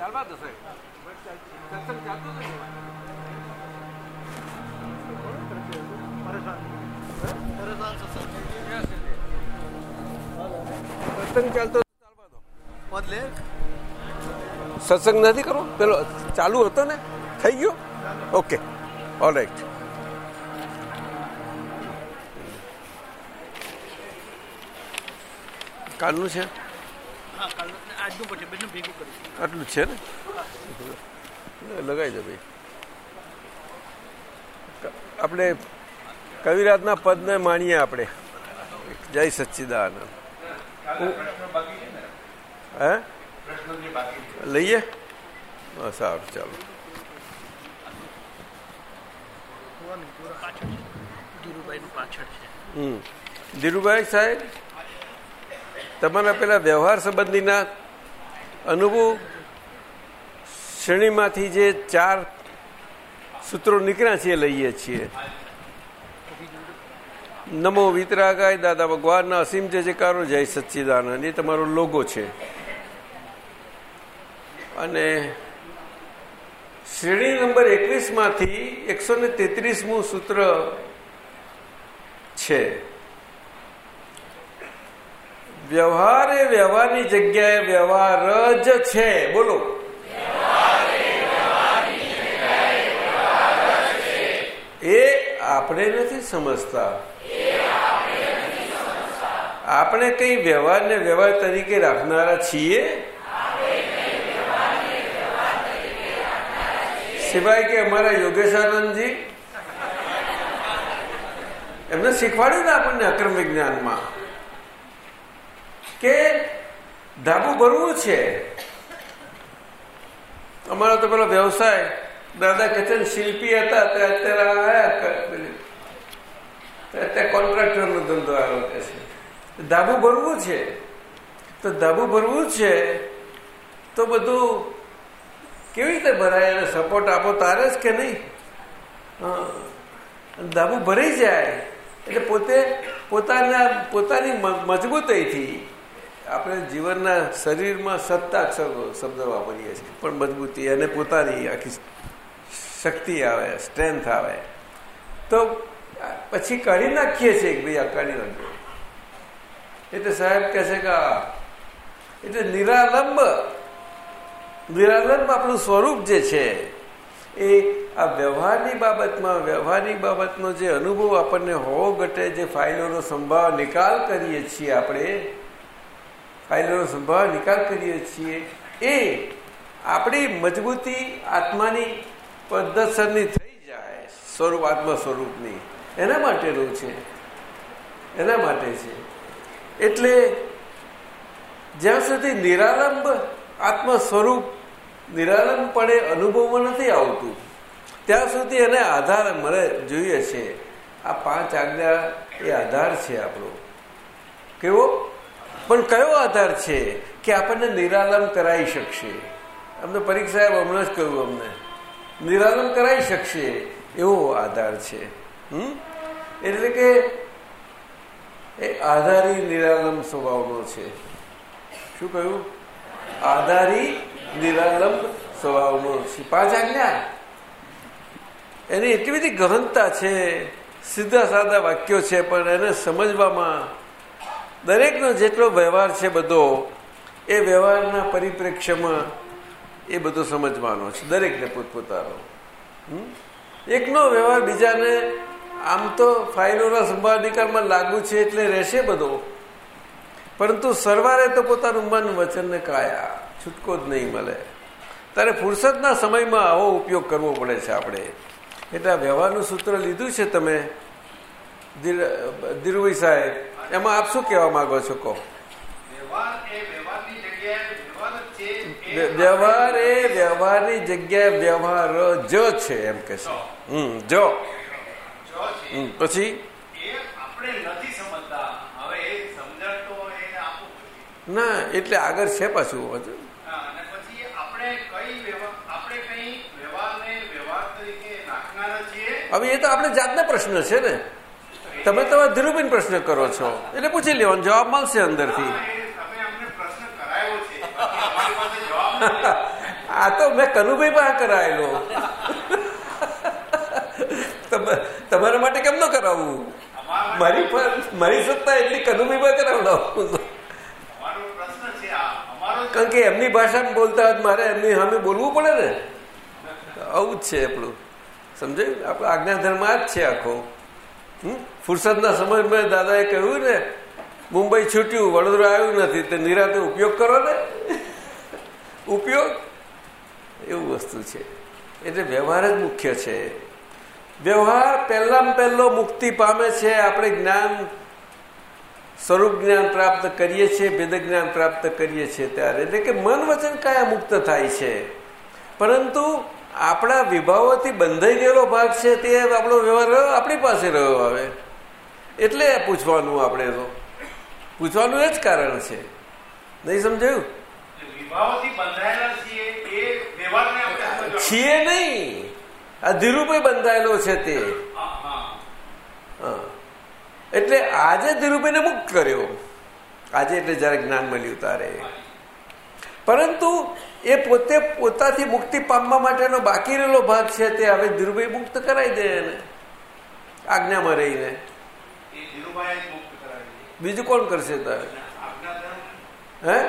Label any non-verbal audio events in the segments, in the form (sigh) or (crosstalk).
ચાલવા દો સત્સંગ ચાલતો સત્સંગ ચાલતો નથી કરવો? પેલો ચાલુ હતો ને? થઈ ગયો? ઓકે. ઓલ રાઈટ કાલનું છે? હા કાલ આજનું પછી બંને ભેગું કરીશું. આટલું છે ને? લગાવી દે ભાઈ. આપણે કવિરાજના પદને માણીએ આપણે. જય સચ્ચિદાનંદ. હે? લઈએ? સારું ચાલો. ધીરુભાઈ સાહેબ તમારા પેલા વ્યવહાર સંબંધીના અનુભવ શ્રેણીમાંથી જે ચાર સૂત્રો નીકળ્યા છે લઈએ છીએ. નમો વિતરાગાય દાદા ભગવાનના અસીમ જય જયકારો, જય સચ્ચિદાનંદ. એ તમારો લોગો છે. અને શ્રેણી નંબર એકવીસમાંથી એકસો ને તેત્રીસમું સૂત્ર છે. વ્યવહાર એ વ્યવહારની જગ્યાએ વ્યવહાર જ છે. બોલો. એ આપણે નથી સમજતા. આપણે કઈ વ્યવહારને વ્યવહાર તરીકે રાખનારા છીએ? સિવાય કે અમારા યોગેશાનંદજી? એમને શીખવાડ્યું ને આપણને અક્રમ વિજ્ઞાનમાં? કે ધાબુ ભરવું છે? અમારો તો પેલો વ્યવસાય, દાદા કચન શિલ્પી હતા, તે અત્યારે આયા અત્યારે કોન્ટ્રાક્ટરનો ધંધો આવ્યો છે. ધાબુ ભરવું છે? તો ધાબુ ભરવું છે, તો બધું કેવી રીતે ભરાય? એને સપોર્ટ આપો તારે જ કે નહીં. ધાબુ ભરાઈ જાય. એટલે પોતે પોતાના, પોતાની મજબૂતીથી આપણે જીવનના શરીરમાં સત્તા શબ્દ- વાપરીએ છીએ. પણ મજબૂતી અને પોતાની આખી શક્તિ આવે, સ્ટ્રેન્થ આવે. તો પછી કાઢી નાખીએ છીએ કે ભાઈ આ કાઢી નાખ્યો એટલે સાહેબ કહે છે કે એટલે નિરાલંબ નિરાલંબ આપણું સ્વરૂપ જે છે, એ આ વ્યવહારની બાબતમાં, વ્યવહારની બાબતનો જે અનુભવ આપણને હોવો ઘટે, જે ફાઇલોનો સંભાવ નિકાલ કરીએ છીએ આપણે ફાઇલોનો સંભાવ નિકાલ કરીએ છીએ. એ આપણી મજબૂતી આત્માની પદ્ધતસરની થઈ જાય સ્વરૂપ આત્મા સ્વરૂપની એના માટેનું છે. એના માટે છે. એટલે જ્યાં સુધી નિરાલંબ આત્મ સ્વરૂપ નિરાલંબપણે અનુભવમાં નથી આવતું, ત્યાં સુધી એને આધાર મળે જોઈએ છે. આ પાંચ આજ્ઞા એ આધાર છે આપણો. કેવો? પણ કયો આધાર છે કે આપણને નિરાલંબ કરાવી શકશે? અમને પરીક્ષાએ હમણાં જ કહ્યું અમને. નિરાલમ કરાવી શકશે એવો આધાર છે. એટલે કે એ આધારી નિરાલમ સ્વભાવનો છે. શું કહ્યું? આધારી નિરાલંબ સ્વભાવનો છે. પાંચ આજ્ઞા. એની એટલી બધી ગહનતા છે, સીધા સાદા વાક્યો છે, પણ એને સમજવામાં દરેકનો જેટલો વ્યવહાર છે બધો, એ વ્યવહારના પરિપ્રેક્ષ્યમાં એ બધો સમજવાનો છે, દરેકને પોતપોતાનો? એકનો વ્યવહાર બીજાને આમ તો ફાઇલોના સંભાળ લાગુ છે એટલે રહેશે બધો. પરંતુ સરવારે તો પોતાનું મન વચનને કાયા, છૂટકો જ નહીં મળે. ત્યારે ફુરસદના સમયમાં આવો ઉપયોગ કરવો પડે છે આપણે. એટલે વ્યવહારનું સૂત્ર લીધું છે તમે ધીરુભાઈ સાહેબ એમાં આપ શું કહેવા માંગો છો કહો? વ્યવહાર એ વ્યવહારની જગ્યાએ વ્યવહાર જ છે એ વ્ય- વ્યવહાર જગ્યાએ વ્યવહાર જ છે એમ કે છે. હમ જો. પછી? ના એટલે આગળ છે પાછું છીએ? હવે એ તો આપણે જાતના પ્રશ્ન છે ને. તમે તમારા ધીરુબેન પ્રશ્ન કરો છો. એટલે પૂછી લેવાનો જવાબ મળશે અંદરથી. (laughs) આ તો મેં કનુભાઈ પાસે કરાયેલો. તમારા માટે કેમ ન કરાવવું મારી મારી સત્તા એટલી કનુભાઈ પાસે કરાવડાવું કારણ કે એમની ભાષામાં બોલતા મારે એમની સામે બોલવું પડે ને. આવું જ છે આપણું. સમજાયું? આપણો આજ્ઞાધર્મ આ જ છે આખો? ફુરસદના સમયમાં દાદાએ કહ્યું ને, મુંબઈ છૂટ્યું, વડોદરા આવ્યું નથી, તે નિરાતે ઉપયોગ કરો ને. ઉપયોગ? એવું વસ્તુ છે. એટલે વ્યવહાર જ મુખ્ય છે. વ્યવહાર પહેલામાં પહેલો મુક્તિ પામે છે, આપણે જ્ઞાન, સ્વરૂપ જ્ઞાન પ્રાપ્ત કરીએ છીએ, ભેદ જ્ઞાન પ્રાપ્ત કરીએ છીએ ત્યારે. એટલે કે મન વચન કાયા મુક્ત થાય છે. પરંતુ આપણા વિભાવોથી બંધાઈ ગયેલો ભાગ છે તે આપણો વ્યવહાર આપણી પાસે રહ્યો હવે એટલે પૂછવાનું આપણે તો. પૂછવાનું એ જ કારણ છે. નહીં સમજાયું? છીએ નહીં. આ ધીરુભાઈ બંધાયેલો છે તે. એટલે આજે ધીરુભાઈને મુક્ત કર્યો. આજે એટલે જયારે જ્ઞાન મળ્યું તારે. પરંતુ એ પોતે પોતાથી મુક્તિ પામવા માટેનો બાકી રહેલો ભાગ છે તે હવે ધીરુભાઈ મુક્ત કરાવી દે એને. આજ્ઞામાં રહીને. બીજું કોણ કરશે તારે? હે?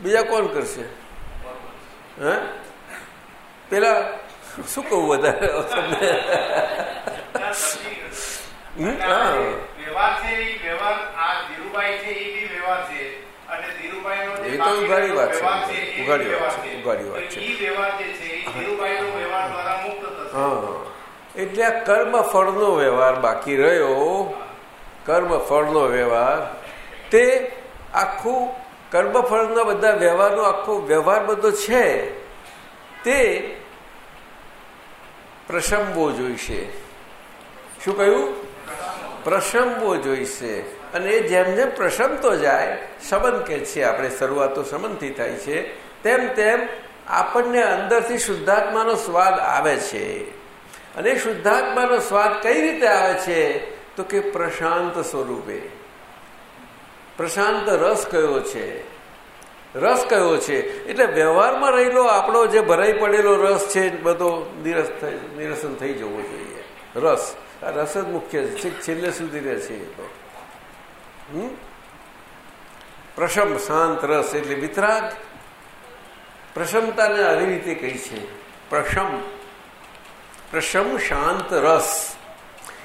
બીજા કોણ કરશે? હે? પેલા શું કહું વધારે? (laughs) વ્યવહાર છે એ વ્યવહાર આ ધીરુભાઈ છે એ બી વ્યવહાર છે. અને ધીરુભાઈનો એ તો ઉઘાડી વાત છે. ઉઘાડી વાત છે. ઉઘાડી વાત છે. ઈ વ્યવહાર જે છે એ ધીરુભાઈનો વ્યવહાર દ્વારા મુક્ત થશે. હા એટલે આ કર્મ ફળનો વ્યવહાર બાકી રહ્યો. કર્મ ફળનો વ્યવહાર. તે આખું કર્મ ફળના બધા વ્યવહારનો આખો વ્યવહાર બધો છે. તે પ્રસંગો જોઈશે શું કહ્યું? પ્રશંબો જોઈશે. અને એ જેમ જેમ પ્રસંગતો જાય સંબંધ કે છે, આપણે શરૂઆત તો થાય છે, તેમ તેમ આપણને અંદરથી શુદ્ધાત્માનો સ્વાદ આવે છે. અને શુદ્ધાત્માનો સ્વાદ કઈ રીતે આવે છે? તો કે પ્રશાંત સ્વરૂપે. પ્રશાંત રસ કયો છે? રસ કયો છે? એટલે વ્યવહારમાં રહેલો આપણો જે ભરાઈ પડેલો રસ છે, બધો નિરસ નિરસન થઈ જવો જોઈએ. રસ. રસ જ મુખ્ય છે. છેક છેલ્લે સુધી રહે છે એ તો. હમ? પ્રશમ શાંત રસ એટલે વિતરાગ. પ્રશમતાને આવી રીતે કહી છે. પ્રશમ પ્રશમ શાંત રસ.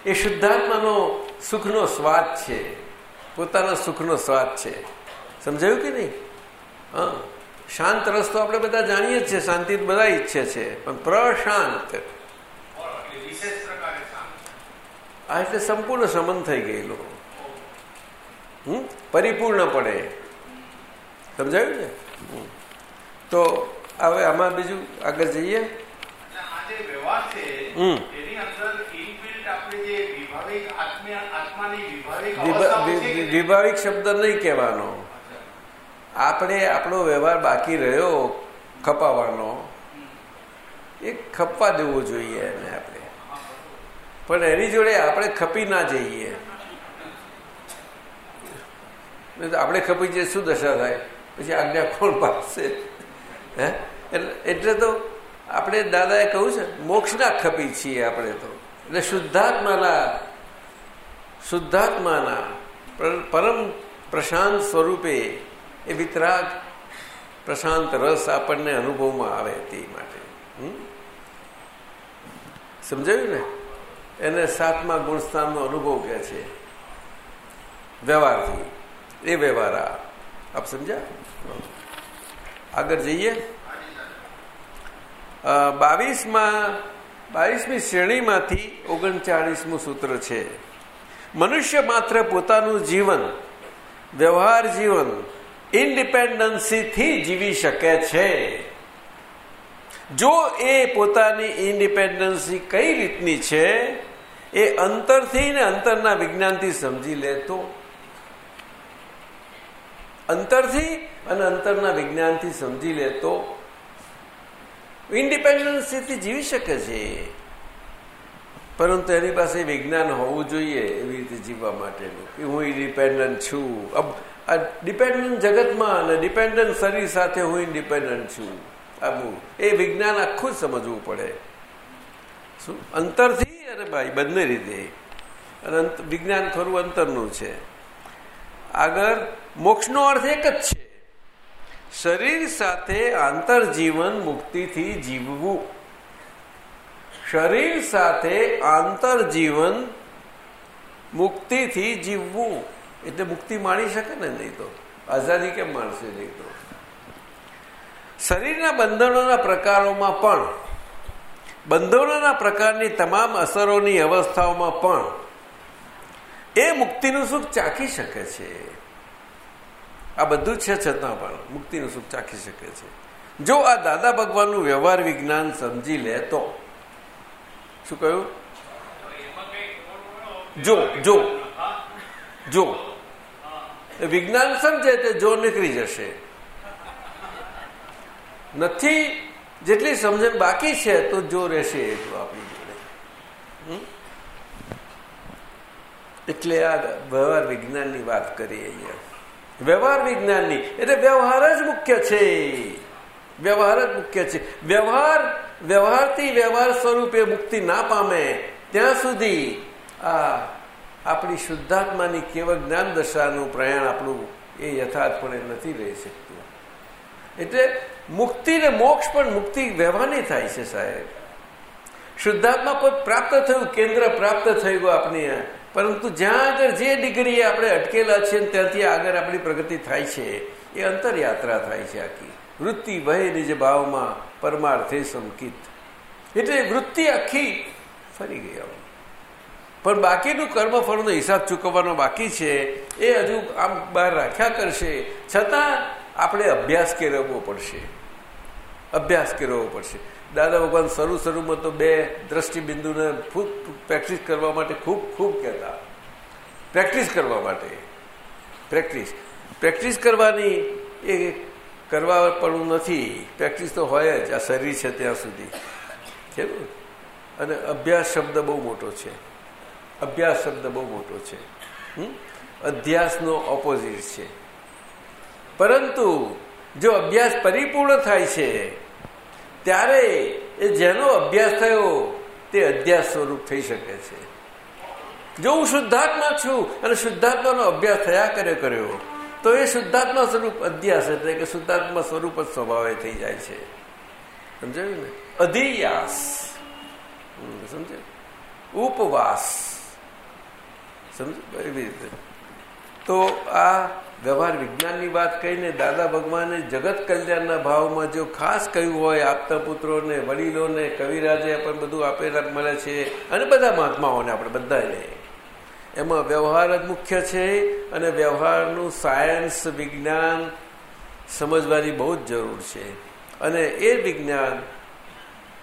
એ શુદ્ધાત્માનો સુખનો સ્વાદ છે. પોતાના સુખનો સ્વાદ છે. સમજાયું કે નહીં? હા. શાંત રસ તો આપણે બધા જાણીએ જ છીએ. શાંતિ તો બધા ઈચ્છે છે. પણ પ્રશાંત એટલે વિશેષ પ્રકારે શાંત આ એટલે સંપૂર્ણ સમન થઈ ગયેલો હમ? પરિપૂર્ણ પડે સમજાયું ને. તો હવે આમાં બીજું આગળ જઈએ. હમ. વિભાવિક શબ્દ નહીં કહેવાનો. આપણે આપણો વ્યવહાર બાકી રહ્યો ખપાવાનો એ ખપવા દેવો જોઈએ એને આપણે. પણ એની જોડે આપણે ખપી ના જઈએ. આપણે ખપી જઈએ, શું દશા થાય? પછી આજ્ઞા કોણ પાડશે હે? એટલે એટલે તો આપણે દાદાએ કહ્યું છે, મોક્ષના ખપી છીએ આપણે તો. એટલે શુદ્ધાત્માના શુદ્ધાત્માના પરમ પ્રશાંત સ્વરૂપે એ વિતરાગ, પ્રશાંત રસ આપણને અનુભવમાં આવે તે માટે? સમજાયું ને? એને સાતમા ગુણસ્થાનનો અનુભવ કહે છે. વ્યવહારથી. એ વ્યવહાર આપ સમજ્યા? આગળ જઈએ. બાવીસમાં, બાવીસમી શ્રેણીમાંથી ઓગણચાળીસમું સૂત્ર છે. મનુષ્ય માત્ર પોતાનું જીવન, વ્યવહાર જીવન, ઇન્ડિપેન્ડન્સીથી જીવી શકે છે. જો એ પોતાની ઇન્ડિપેન્ડન્સી કઈ રીતની છે, એ અંતરથી ને અંતરના વિજ્ઞાનથી સમજી લે તો? અંતરથી અને અંતરના વિજ્ઞાનથી સમજી લે તો? ઇન્ડિપેન્ડન્સીથી જીવી શકે છે. પરંતુ એની પાસે વિજ્ઞાન હોવું જોઈએ એવી રીતે જીવવા માટેનું, કે હું ઇન્ડિપેન્ડન્ટ છું. આ ડિપેન્ડન્ટ જગતમાં અને ડિપેન્ડન્ટ શરીર સાથે હું ઇન્ડિપેન્ડન્ટ છું. આવું એ વિજ્ઞાન આખું જ સમજવું પડે. શું? અંતરથી અને ભાઈ, બંને રીતે. અને વિજ્ઞાન ખરું અંતરનું છે. આગળ, મોક્ષનો અર્થ એક જ છે. શરીર સાથે આંતરજીવન મુક્તિથી જીવવું. શરીર સાથે આંતરજીવન મુક્તિથી જીવવું. એટલે મુક્તિ માણી શકે ને નહીં તો? આઝાદી કેમ માણશે નહીં તો? શરીરના બંધનોના પ્રકારોમાં પણ, બંધનોના પ્રકારની તમામ અસરોની અવસ્થાઓમાં પણ, એ મુક્તિનું સુખ ચાખી શકે છે. આ બધું છે છતાં પણ, મુક્તિનું સુખ ચાખી શકે છે. જો આ દાદા ભગવાનનું વ્યવહાર વિજ્ઞાન સમજી લે તો. શું કહ્યું? જો જો જો. વિજ્ઞાન સમજે તે જો નીકળી જશે. નથી, જેટલી સમજણ બાકી છે, તો જો રહેશે એટલું આપણી જોડે. એટલે આ વ્યવહાર વિજ્ઞાનની વાત કરીએ અહીંયા. વ્યવહાર વિજ્ઞાનની, એટલે વ્યવહાર જ મુખ્ય છે. વ્યવહાર જ મુખ્ય છે. વ્યવહાર, વ્યવહારથી વ્યવહાર સ્વરૂપે મુક્તિ ના પામે. ત્યાં સુધી આ આપણી શુદ્ધાત્માની કેવળ જ્ઞાન દશાનું પ્રયાણ આપણું એ યથાર્થપણે નથી રહી શકતું. એટલે મુક્તિ ને મોક્ષ પણ મુક્તિ વ્યવહારની થાય છે સાહેબ. શુદ્ધાત્મા કોઈ પ્રાપ્ત થયું, કેન્દ્ર પ્રાપ્ત થઈ ગયું આપણી પરંતુ જ્યાં આગળ જે ડિગ્રી આપણે અટકેલા છીએ ત્યાંથી આગળ આપણી પ્રગતિ થાય છે. એ અંતરયાત્રા થાય છે આખી. વૃત્તિ વહે નિજ ભાવમાં પરમાર્થે સંકિત. એટલે વૃત્તિ આખી ફરી ગઈ પણ બાકીનું કર્મફળનો હિસાબ ચૂકવવાનો બાકી છે. એ હજુ આમ બહાર રાખ્યા કરશે. છતાં આપણે અભ્યાસ કેળવવો પડશે. અભ્યાસ કેળવવો પડશે. દાદા ભગવાન શરૂ શરૂમાં તો બે દ્રષ્ટિબિંદુને ખૂબ પ્રેક્ટિસ કરવા માટે ખૂબ ખૂબ કહેતા. પ્રેક્ટિસ કરવા માટે. પ્રેક્ટિસ. પ્રેક્ટિસ કરવાની એ કરવા પણ નથી. પ્રેક્ટિસ તો હોય જ. આ શરીર છે ત્યાં સુધી. છે અને અભ્યાસ શબ્દ બહુ મોટો છે. અભ્યાસ શબ્દ બહુ મોટો છે. અધ્યાસનો ઓપોઝિટ છે. પરંતુ જો અભ્યાસ પરિપૂર્ણ થાય છે, ત્યારે એ જેનો અભ્યાસ થયો, તે અધ્યાસ સ્વરૂપ થઈ શકે છે. જો હું શુદ્ધાત્મા છું અને શુદ્ધાત્માનો અભ્યાસ થયા કરે કર્યો, તો એ શુદ્ધાત્મા સ્વરૂપ અધ્યાસ એટલે કે શુદ્ધાત્મા સ્વરૂપ જ સ્વભાવે થઈ જાય છે. સમજાયું ને? અધિયાસ. સમજે ઉપવાસ. સમજ એવી રીતે. તો આ વ્યવહાર વિજ્ઞાનની વાત કહીને દાદા ભગવાને જગત કલ્યાણના ભાવમાં જો ખાસ કહ્યું હોય, આપતા પુત્રોને, વડીલોને, કવિરાજે પણ બધું આપેલા મળે છે અને બધા મહાત્માઓને આપણે બધાને એમાં વ્યવહાર જ મુખ્ય છે અને વ્યવહારનું સાયન્સ, વિજ્ઞાન સમજવાની બહુ જ જરૂર છે. અને એ વિજ્ઞાન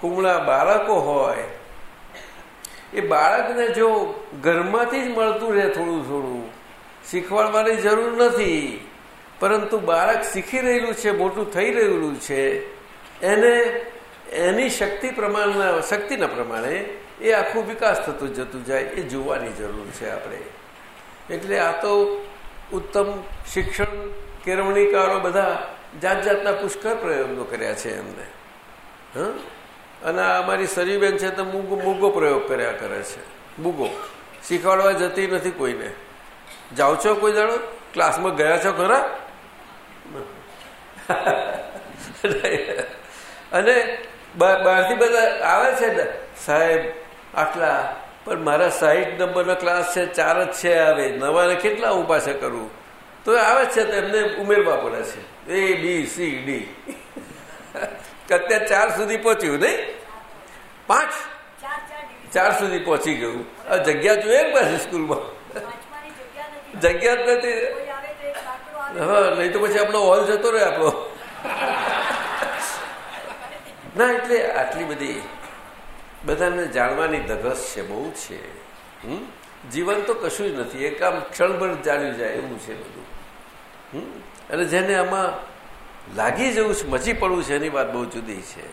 કુમળા બાળકો હોય, એ બાળકને જો ઘરમાંથી જ મળતું રહે થોડું થોડું શીખવાડવાની જરૂર નથી. પરંતુ બાળક શીખી રહેલું છે, મોટું થઈ રહેલું છે, એને એની શક્તિ પ્રમાણના, શક્તિના પ્રમાણે એ આખું વિકાસ થતો જતું જાય, એ જોવાની જરૂર છે આપણે. એટલે આ તો ઉત્તમ શિક્ષણ કેળવણીકારો બધા જાત જાતના પુષ્કળ પ્રયોગો કર્યા છે એમને. હા? અને અમારી સરીબેન છે તો મૂગો મૂગો પ્રયોગ કર્યા કરે છે. મૂગો. શીખવાડવા જતી નથી કોઈને. જાઓ છો કોઈ જાણો ક્લાસમાં ગયા છો ખરા? અને બહારથી બધા આવે છે ને? સાહેબ આટલા પણ મારા સાહીઠ નંબરનો ક્લાસ છે ચાર જ છે આવે. નવાને કેટલા હું પાસે કરું? તો આવે છે તો એમને ઉમેરવા પડે છે. એ બી સી ડી અત્યારે ચાર સુધી પહોંચ્યું નહીં? પાંચ? ચાર સુધી પહોંચી ગયું. આ જગ્યા જોઈએ ને પાછી સ્કૂલમાં? જગ્યા જ નથી. હા નહીં તો પછી આપણો હોલ જતો રહે આપણો. ના, એટલે આટલી બધી બધાને જાણવાની ધગસ છે, બહુ છે. જીવન તો કશું જ નથી, એક આમ ક્ષણભર જાણ્યું જાય એવું છે બધું. અને જેને આમાં લાગી જવું છે મચી પડવું છે, એની વાત બહુ જુદી છે.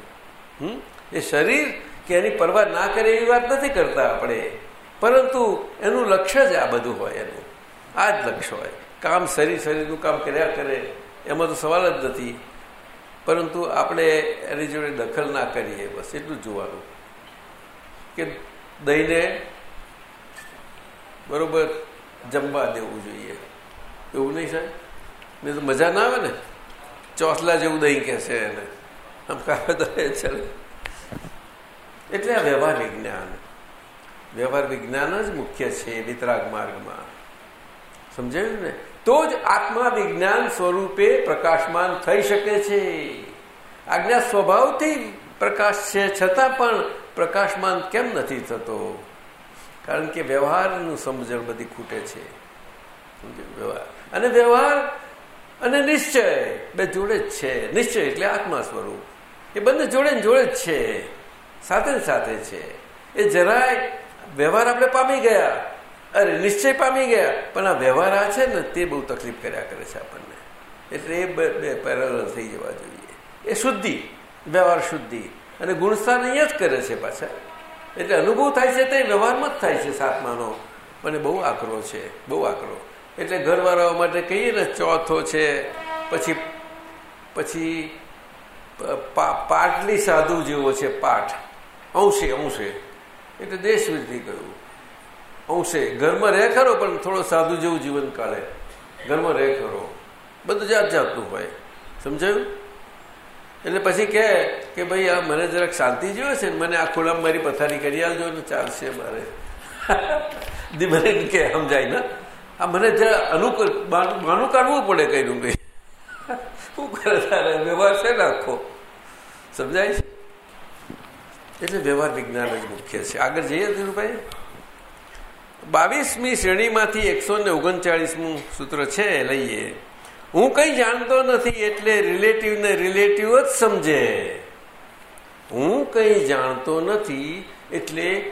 એ શરીર કે એની પરવા ના કરે એવી વાત નથી કરતા આપણે. પરંતુ એનું લક્ષ્ય જ આ બધું હોય એનું. આ જ લક્ષ્ય હોય. કામ શરીર શરીરનું કામ કર્યા કરે, એમાં તો સવાલ જ નથી. પરંતુ આપણે એની જોડે દખલ ના કરીએ, બસ એટલું જોવાનું. કે દહીંને બરોબર જમવા દેવું જોઈએ. એવું નહીં સાહેબ? નહીં તો મજા ના આવે ને? ચોસલા જેવું દહીં કહેશે એને. આમ કાવે તો ચાલે. એટલે આ વ્યવહાર વિજ્ઞાન વ્યવહાર વિજ્ઞાન જ મુખ્ય છે, વિતરાગ માર્ગમાં. સમજાયું ને? તો જ આત્મા વિજ્ઞાન સ્વરૂપે પ્રકાશમાન થઈ શકે છે. આજ્ઞા સ્વભાવથી પ્રકાશ છે, છતાં પણ પ્રકાશમાન કેમ નથી થતો? કારણ કે વ્યવહારનું સમજણ બધી ખૂટે છે. વ્યવહાર. અને વ્યવહાર અને નિશ્ચય બે જોડે જ છે. નિશ્ચય એટલે આત્મા સ્વરૂપ. એ બંને જોડે જોડે જ છે. સાથે સાથે છે. એ જરાય વ્યવહાર આપણે પામી ગયા. અરે નિશ્ચય પામી ગયા. પણ આ વ્યવહાર આ છે ને તે બહુ તકલીફ કર્યા કરે છે આપણને. એટલે એ બે પેરેલ થઈ જવા જોઈએ. એ શુદ્ધિ, વ્યવહાર શુદ્ધિ. અને ગુણસ્થાન અહીંયા જ કરે છે પાછા. એટલે અનુભવ થાય છે તે વ્યવહારમાં જ થાય છે સાતમાનો. મને બહુ આકરો છે, બહુ આકરો. એટલે ઘરવાળાઓ માટે કહીએ ને, ચોથો છે, પછી પછી પાટલી સાધુ જેવો છે પાઠ. અંશે અંશે. એટલે દેશ વિરુદ્ધી કહ્યું. અંશે ઘરમાં રહે ખરો, પણ થોડો સાધુ જેવું જીવન કાઢે. ઘરમાં રહે ખરો. બધું જાત જાતનું હોય. સમજાયું? એટલે પછી કહે કે ભાઈ, આ મને જરાક શાંતિ જોઈએ છે ને મને આ ખુલ્લામાં મારી પથારી કરી આવજો ને ચાલશે મારે. (laughs) મને કે, સમજાય ને? આ મને જરા અનુકૂળ બાનું કાઢવું પડે કહ્યું ભાઈ (laughs) શું કરે તારે? વ્યવહાર છે ને આખો? સમજાય છે? એટલે વ્યવહાર વિજ્ઞાન જ મુખ્ય છે. આગળ જઈએ ધીરુભાઈ બાવીસમી શ્રેણીમાંથી એકસો ને ઓગણચાળીસમું સૂત્ર છે, લઈએ. હું કઈ જાણતો નથી એટલે રિલેટિવ ને રિલેટિવ જ સમજે. હું કઈ જાણતો નથી એટલે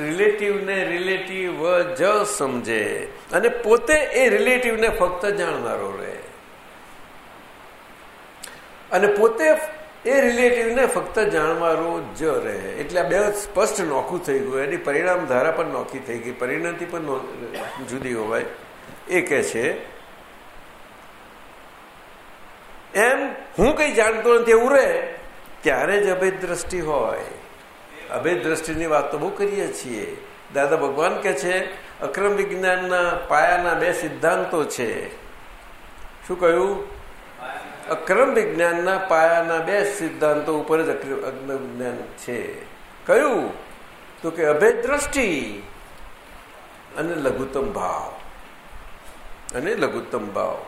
રિલેટિવ ને રિલેટિવ જ સમજે. અને પોતે એ રિલેટિવને ફક્ત જાણનારો રહે. અને પોતે એ રિલેટિવને ફક્ત જાણવારો જ રહે. એટલે બે સ્પષ્ટ નોખું થઈ ગયું. એની પરિણામ ધારા પણ નોખી થઈ ગઈ. પરિણતિ પણ જુદી હોવાય. એ કે છે, એમ હું કઈ જાણતો નથી, એવું રહે? ત્યારે જ અભેદ દ્રષ્ટિ હોય. અભેદ દ્રષ્ટિની વાત તો બહુ કરીએ છીએ. દાદા ભગવાન કે છે, અક્રમ વિજ્ઞાનના પાયાના બે સિદ્ધાંતો છે. શું કહ્યું? અક્રમ વિજ્ઞાનના પાયાના બે સિદ્ધાંતો ઉપર જ અક્રમ વિજ્ઞાન છે. કયું તો કે અભેદ દ્રષ્ટિ અને લઘુત્તમ ભાવ. અને લઘુત્તમ ભાવ.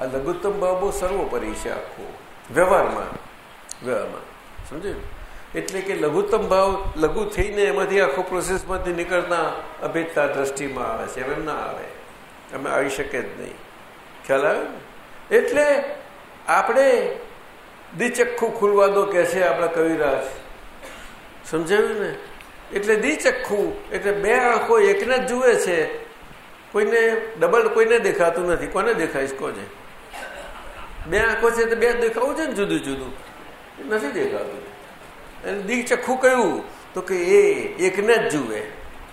આ લઘુત્તમ ભાવ બહુ સર્વોપરી છે આખો. વ્યવહારમાં. વ્યવહારમાં. સમજ્યું? એટલે કે લઘુત્તમ ભાવ લઘુ થઈને એમાંથી આખો પ્રોસેસમાંથી નીકળતા અભેદતા દ્રષ્ટિમાં આવે છે. એમ ના આવે. અમે આવી શકે જ નહીં. ખ્યાલ આવે એટલે આપણે દિચખ્ખું ખુલવા દો કે છે આપણા કવિરાજ. સમજાવ્યું ને? એટલે દિચખ્ખું એટલે બે આંખો એકને જ જુએ છે. કોઈને ડબલ કોઈને દેખાતું નથી. કોને દેખાય કોને? બે આંખો છે તો બે દેખાવું છે ને જુદું જુદું? નથી દેખાતું. એટલે દિચખ્ખું કહ્યું, તો કે એ એકને જ જુએ.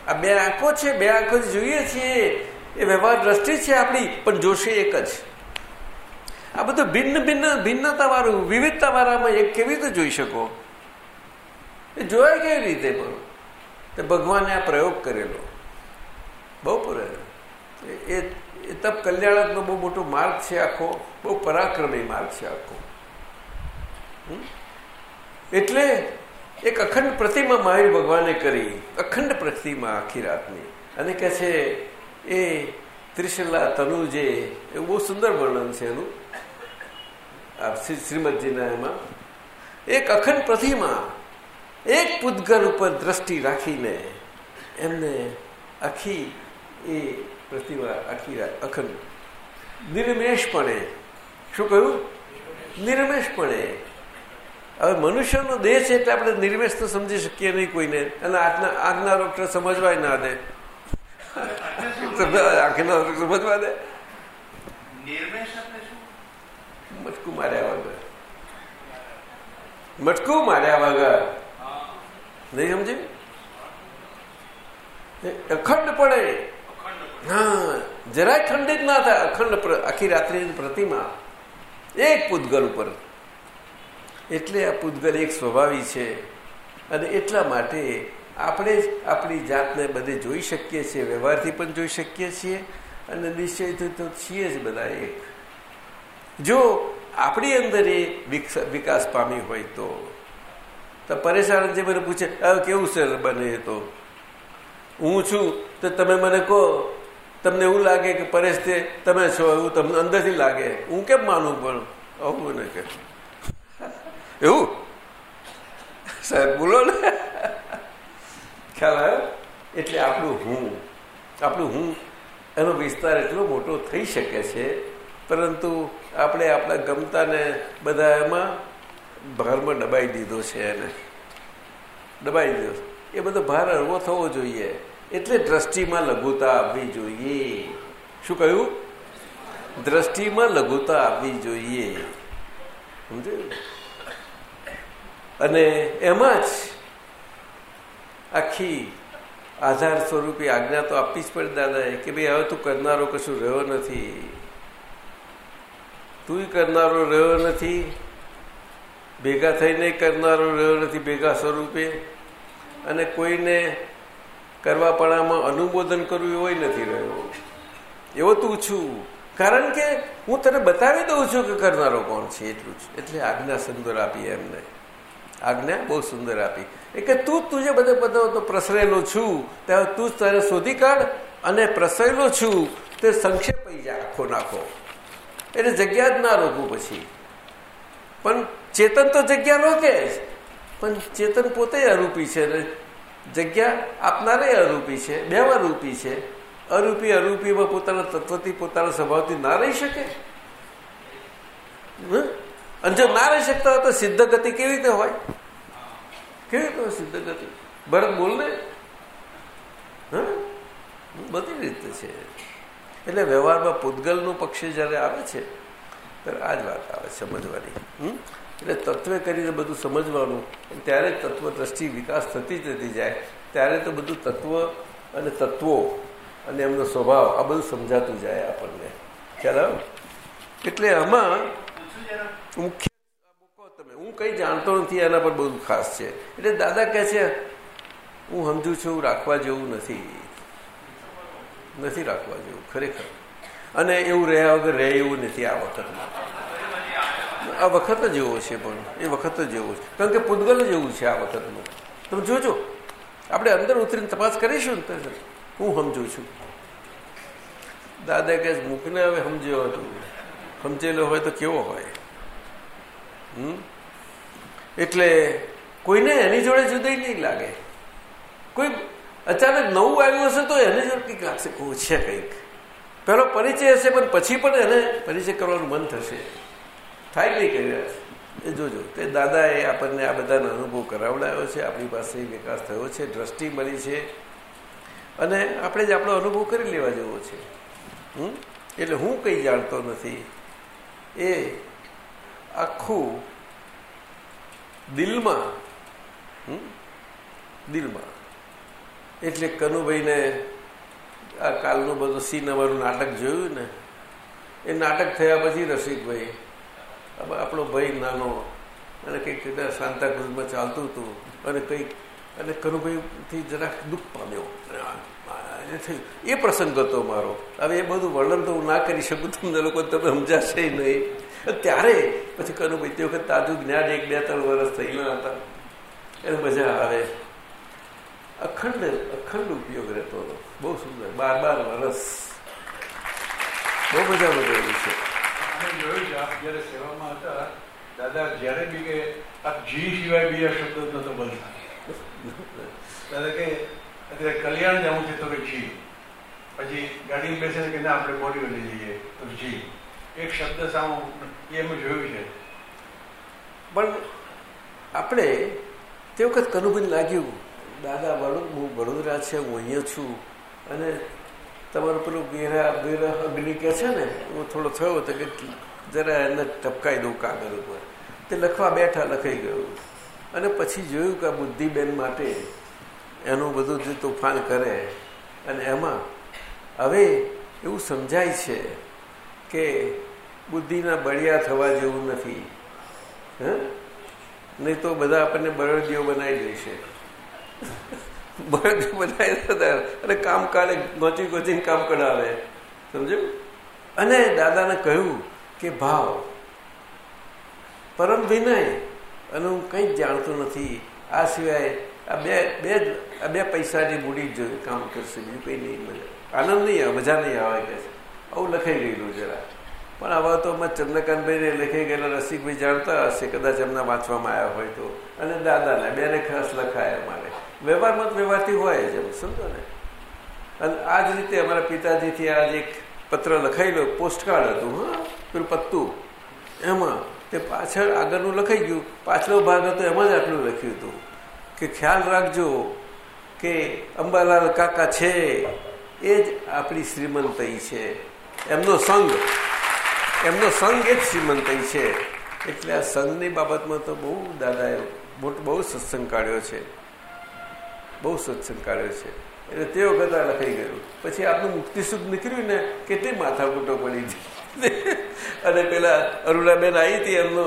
આ બે આંખો છે, બે આંખો જોઈએ છીએ. એ વ્યવહાર દ્રષ્ટિ છે આપણી, પણ જોશે એક જ. આ બધું ભિન્ન ભિન્ન ભિન્નતા વાળું, વિવિધતા વાળામાં એક કેવી રીતે જોઈ શકો? એ જોવાય કેવી રીતે તે ભગવાને આ પ્રયોગ કરેલો. બહુ પ્રયોગ એ એ તપ કલ્યાણકનો બહુ મોટો માર્ગ છે આખો, બહુ પરાક્રમી માર્ગ છે આખો. એટલે એક અખંડ પ્રતિમા મહાવીર ભગવાને કરી, અખંડ પ્રતિમા આખી રાતની. અને કે છે, એ ત્રિશલા તનુ જે એવું બહુ સુંદર વર્ણન છે એનું. શ્રીમદજીના એમાં એક અખંડ પ્રતિમા એક પૂતગલ ઉપર દ્રષ્ટિ રાખીને એમને આખી એ પ્રતિમા આખી અખંડ. નિર્મેશપણે શું કહ્યું? નિર્મેશપણે હવે મનુષ્યનો દેહ છે એટલે આપણે નિર્મેશ તો સમજી શકીએ નહીં કોઈને. અને આજના આજના ડોક્ટર સમજવાય ના દે. (laughs) સમજવા દે. મટકું માર્યા વગર. મટકું માર્યા વગર. નહીં સમજી? અખંડ પડે હા, જરાય ખંડિત ના થાય. અખંડ આખી રાત્રિની પ્રતિમા. એક પૂતગલ ઉપર. એટલે આ પૂતગલ એક સ્વભાવી છે. અને એટલા માટે આપણે આપણી જાતને બધે જોઈ શકીએ છીએ, વ્યવહારથી પણ જોઈ શકીએ છીએ. અને નિશ્ચયથી તો છીએ જ બધા એક. જો આપણી અંદર એ વિકાસ પામી હોય તો તો પરેશાન જે મને પૂછે કેવું છે બને તો? હું છું. તો તમે મને કહો, તમને એવું લાગે કે પરેશ તે તમે છો, એવું તમને અંદરથી લાગે. હું કેમ માનું પણ? આવું ને કે (laughs) એવું? (laughs) સાહેબ, બોલો ને. (laughs) ખ્યાલ આવ્યો? એટલે આપણું હું આપણું હું એનો વિસ્તાર એટલો મોટો થઈ શકે છે, પરંતુ આપણે આપણા ગમતાને બધા એમાં ભારમાં દબાઈ દીધો છે એને. દબાઈ દીધો એ બધો ભાર હળવો થવો જોઈએ. એટલે દ્રષ્ટિમાં લઘુતા આપવી જોઈએ. શું કહ્યું? દ્રષ્ટિમાં લઘુતા આપવી જોઈએ. સમજ્યું? અને એમાં જ આખી આધાર સ્વરૂપે આજ્ઞા તો આપવી જ પડે દાદાએ કે ભાઈ હવે તું કરનારો કશું રહ્યો નથી. તું કરનારો રહ્યો નથી, ભેગા થઈને કરનારો રહ્યો નથી ભેગા સ્વરૂપે, અને કોઈને કરવાપણામાં અનુમોદન કરવું હોય નથી રહ્યો. એવો તું છું. કારણ કે હું તને બતાવી દઉં છું કે કરનારો કોણ છે, એટલું જ. એટલે આજ્ઞા સુંદર આપી એમને. આજ્ઞા બહુ સુંદર આપી. એ કે તું જ તુજે બધે બધો તો પ્રસરેલો છું. ત્યારે તું જ તારે શોધી કાઢ અને પ્રસરેલો છું. તે સંક્ષેપ જાય આખો નાખો. એટલે જગ્યા જ ના રોકવું પછી. પણ ચેતન તો જગ્યા રોકે જ. પણ ચેતન પોતે અરૂપી છે ને જગ્યા આપનારે અરૂપી છે બે રૂપી છે. અરૂપી અરૂપીમાં પોતાના તત્વથી પોતાના સ્વભાવથી ના રહી શકે? અને જો ના રહી શકતા હોય તો સિદ્ધ ગતિ કેવી રીતે હોય? કેવી રીતે સિદ્ધ ગતિ ભરત બોલ ને બધી રીતે છે. એટલે વ્યવહારમાં પૂતગલનું પક્ષી જ્યારે આવે છે, ત્યારે આ જ વાત આવે સમજવાની. એટલે તત્વે કરીને બધું સમજવાનું ત્યારે તત્વ દ્રષ્ટિ વિકાસ થતી જતી જાય, ત્યારે તો બધું તત્વ અને તત્વો અને એમનો સ્વભાવ, આ બધું સમજાતું જાય આપણને. ખ્યાલ એટલે આમાં મુખ્ય તમે. હું કંઈ જાણતો નથી એના પર બધું ખાસ છે. એટલે દાદા કહે છે, હું સમજુ છું, રાખવા જેવું નથી. નથી રાખવા જેવું, ખરેખર. અને એવું રહ્યા વગર રહે એવું નથી આ વખતમાં. આ વખત જ એવો છે પણ, એ વખત જ એવો છે. કારણ કે પૂતગલ જ એવું છે આ વખતમાં. તમે જોજો, આપણે અંદર ઉતરીને તપાસ કરીશું ને હું સમજુ છું. દાદા કે મૂકને હવે સમજ્યો હતું. સમજેલો હોય તો કેવો હોય? એટલે કોઈને એની જોડે જુદાઈ નહીં લાગે. કોઈ અચાનક નવું આવ્યું હશે તો એને જ કંઈક લાગશે છે કંઈક. પહેલો પરિચય હશે, પણ પછી પણ એને પરિચય કરવાનું મન થશે. થાય નહીં કર્યા એ જોજો. તે દાદાએ આપણને આ બધાનો અનુભવ કરાવડાયો છે, આપણી પાસે વિકાસ થયો છે દ્રષ્ટિ મળી છે. અને આપણે જ આપણો અનુભવ કરી લેવા જેવો છે. હમ? એટલે હું કંઈ જાણતો નથી. એ આખું દિલમાં દિલમાં. એટલે કનુભાઈને આ કાલનું બધું સીન અમારું નાટક જોયું ને, એ નાટક થયા પછી રસિકભાઈ આપણો ભાઈ નાનો, અને કંઈક સાંતાક્રુઝમાં ચાલતું હતું, અને કંઈક, અને કનુભાઈથી જરાક દુઃખ પામ્યો. એ પ્રસંગ હતો મારો. હવે એ બધું વર્ણન તો હું ના કરી શકું, તમને લોકો તમે સમજાશે નહીં. ત્યારે પછી કનુભાઈ તે વખત તાજું જ્ઞાન એક બે ત્રણ વર્ષ થયેલા હતા. એને મજા આવે. અખંડ અખંડ ઉપયોગ રહેતો હતો બહુ સુંદર. બાર બાર વરસ. બહુ મજા મજા છે જોયું છે આપ જ્યારે સેવામાં હતા દાદા જ્યારે બી કે આપ જી સિવાય બીજા શબ્દો નતો બોલતા. દાદા કે અત્યારે કલ્યાણ જવું છે તો કે જી. પછી ગાડી બેસે કે ના આપણે બોડીઓ જઈએ તો જી. એક શબ્દ સામો એ જોયું છે. પણ આપણે તે વખત કનુભાઈ લાગ્યું દાદા હું વડોદરા છે, હું અહીંયા છું. અને તમારું પેલું ગેરા ગેરા અગ્નિ કે છે ને, એવો થોડો થયો હતો કે જરા એને ટપકાઈ દઉં કાગળ ઉપર. તે લખવા બેઠા લખાઈ ગયું. અને પછી જોયું કે બુદ્ધિબેન માટે એનું બધું જે તોફાન કરે. અને એમાં હવે એવું સમજાય છે કે બુદ્ધિના બળિયા થવા જેવું નથી. હ? નહીં તો બધા આપણને બળદીઓ બનાવી દેશે. અને કામ કાઢે ગોચી ગોચીને કામ કઢાવે સમજ્યું? અને દાદાને કહ્યું કે, ભાવ, પરમ વિનય, અને હું કંઈ જ જાણતો નથી. આ સિવાય આ બે બે, આ બે પૈસાની મૂડી જ કામ કરશે, બીજું કંઈ નહીં. મજા, આનંદ નહીં આવે, મજા નહીં આવે કે આવું લખાઈ ગયેલું જરા. પણ આવા તો અમે ચંદ્રકાંતભાઈને લખાઈ ગયેલા રસિકભાઈ જાણતા હશે, કદાચ એમના વાંચવામાં આવ્યા હોય તો. અને દાદાને, બેને ખાસ લખાય અમારે. વ્યવહારમાં મત વ્યવહારથી હોય જ એમ, સમજો ને? અને આ જ રીતે અમારા પિતાજીથી આજ એક પત્ર લખાયેલો પોસ્ટકાર્ડ હતું, હા, પેલું પત્તું. એમાં તે પાછળ આગળનું લખાઈ ગયું. પાછલો ભાગ હતો, એમાં જ આટલું લખ્યું હતું કે ખ્યાલ રાખજો કે અંબાલાલ કાકા છે, એ જ આપણી શ્રીમંતઈ છે. એમનો સંઘ એમનો સંઘ એ જ શ્રીમંતઈ છે. એટલે આ સંઘની બાબતમાં તો બહુ દાદાએ મોટો, બહુ સત્સંગ કાઢ્યો છે. બહુ સત્સંગ કાઢ્યો છે. એટલે તે વખત આ લખાઈ ગયું પછી આપનું મુક્તિ સુખ નીકળ્યું ને, કેટલી માથાકૂટો પડી હતી. અને પેલા અરુણાબેન આવી હતી એમનો.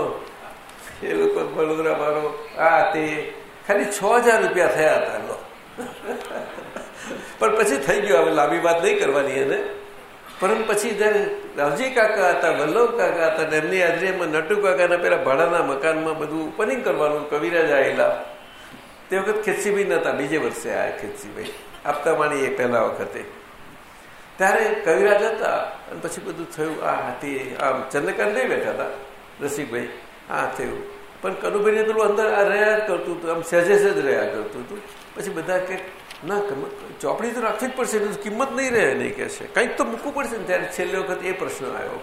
એ લોકો વડોદરા મારો આ તે, ખાલી છ હજાર રૂપિયા થયા હતા પણ પછી થઈ ગયું, હવે લાંબી વાત નહીં કરવાની એને. પરંતુ પછી જયારે રાવજી કાકા હતા, વલ્લભ કાકા હતા એમની હાજરીમાં નટુ કાકાના પેલા ભાડાના મકાનમાં બધું ઓપનિંગ કરવાનું, કવિરાજ આવેલા તે વખત ખેતસીભાઈ નતા, બીજે વર્ષે આ ખેતસીભાઈ. આપતા માણી એ પહેલા વખતે. ત્યારે કવિરાજ હતા અને પછી બધું થયું. આ હાથી આમ ચંદ્રકાંત નહીં બેઠા હતા, રસિકભાઈ. હા થયું. પણ કનુભાઈને પેલું અંદર આ રહ્યા કરતું હતું, આમ સહેજે સહેજ રહ્યા કરતું હતું. પછી બધા કે, ના ચોપડી તો રાખવી જ પડશે કિંમત નહીં રહે નહીં કે છે. કંઈક તો મૂકવું પડશે ને, ત્યારે છેલ્લી વખત એ પ્રશ્ન આવ્યો.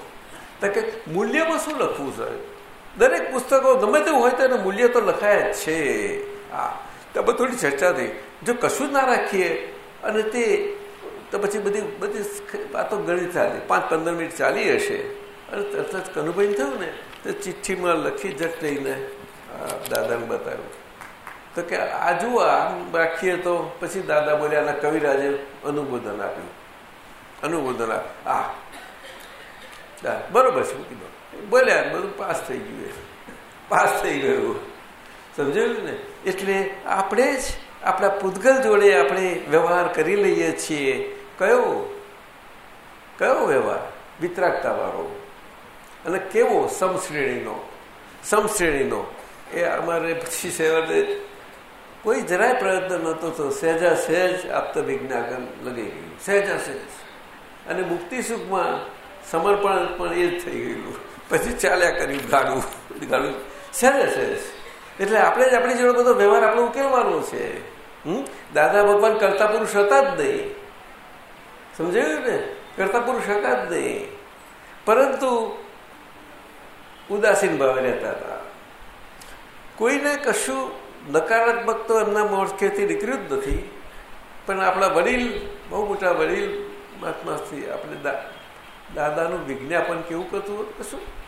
તો કે, મૂલ્યમાં શું લખવું સાહેબ દરેક પુસ્તકો ગમે તેવું હોય તો એનું મૂલ્ય તો લખાય જ છે. હા તો થોડી ચર્ચા થઈ. જો કશું ના રાખીએ અને તે, તો પછી બધી બધી વાતો ગણી ચાલી. પાંચ, પંદર મિનિટ ચાલી હશે. અને તરત જ કનુભાઈ થયું ને, તો ચિઠ્ઠીમાં લખી જટ લઈને દાદાને બતાવ્યું. તો કે આ જુઓ, આમ રાખીએ તો પછી દાદા બોલ્યા અને કવિરાજે અનુબોધન આપ્યું. અનુબોધન આ બરોબર છે. કીધું બોલ્યા બધું પાસ થઈ ગયું પાસ થઈ ગયું. સમજાયું ને? એટલે આપણે જ આપણા પૂતગલ જોડે આપણે વ્યવહાર કરી લઈએ છીએ. કયો? કયો વ્યવહાર? વિતરાગતાવાળો. અને કેવો સમશ્રેણીનો? સમશ્રેણીનો. એ અમારે પછી સેવાને કોઈ જરાય પ્રયત્ન નહોતો તો સહેજા સહેજ આપતા વિજ્ઞાન લગી ગયું. સહેજા સહેજ. અને મુક્તિ સુખમાં સમર્પણ પણ એ જ થઈ ગયેલું પછી ચાલ્યા કર્યું ગાડું ગાડું સહેજે સહેજ. એટલે આપણે જ આપણી જોડે બધો વ્યવહાર આપણે ઉકેલવાનો છે. હમ? દાદા ભગવાન કરતા પુરુષ હતા જ નહીં. સમજાયું ને? કરતા પુરુષ હતા જ નહીં. પરંતુ ઉદાસીન ભાવે રહેતા હતા. કોઈને કશું નકારાત્મક તો એમના મોરખેથી નીકળ્યું જ નથી, પણ આપણા વડીલ, બહુ મોટા વડીલ, મહાત્માથી આપણે દાદાનું વિજ્ઞાપન કેવું કરતું હતું કશું?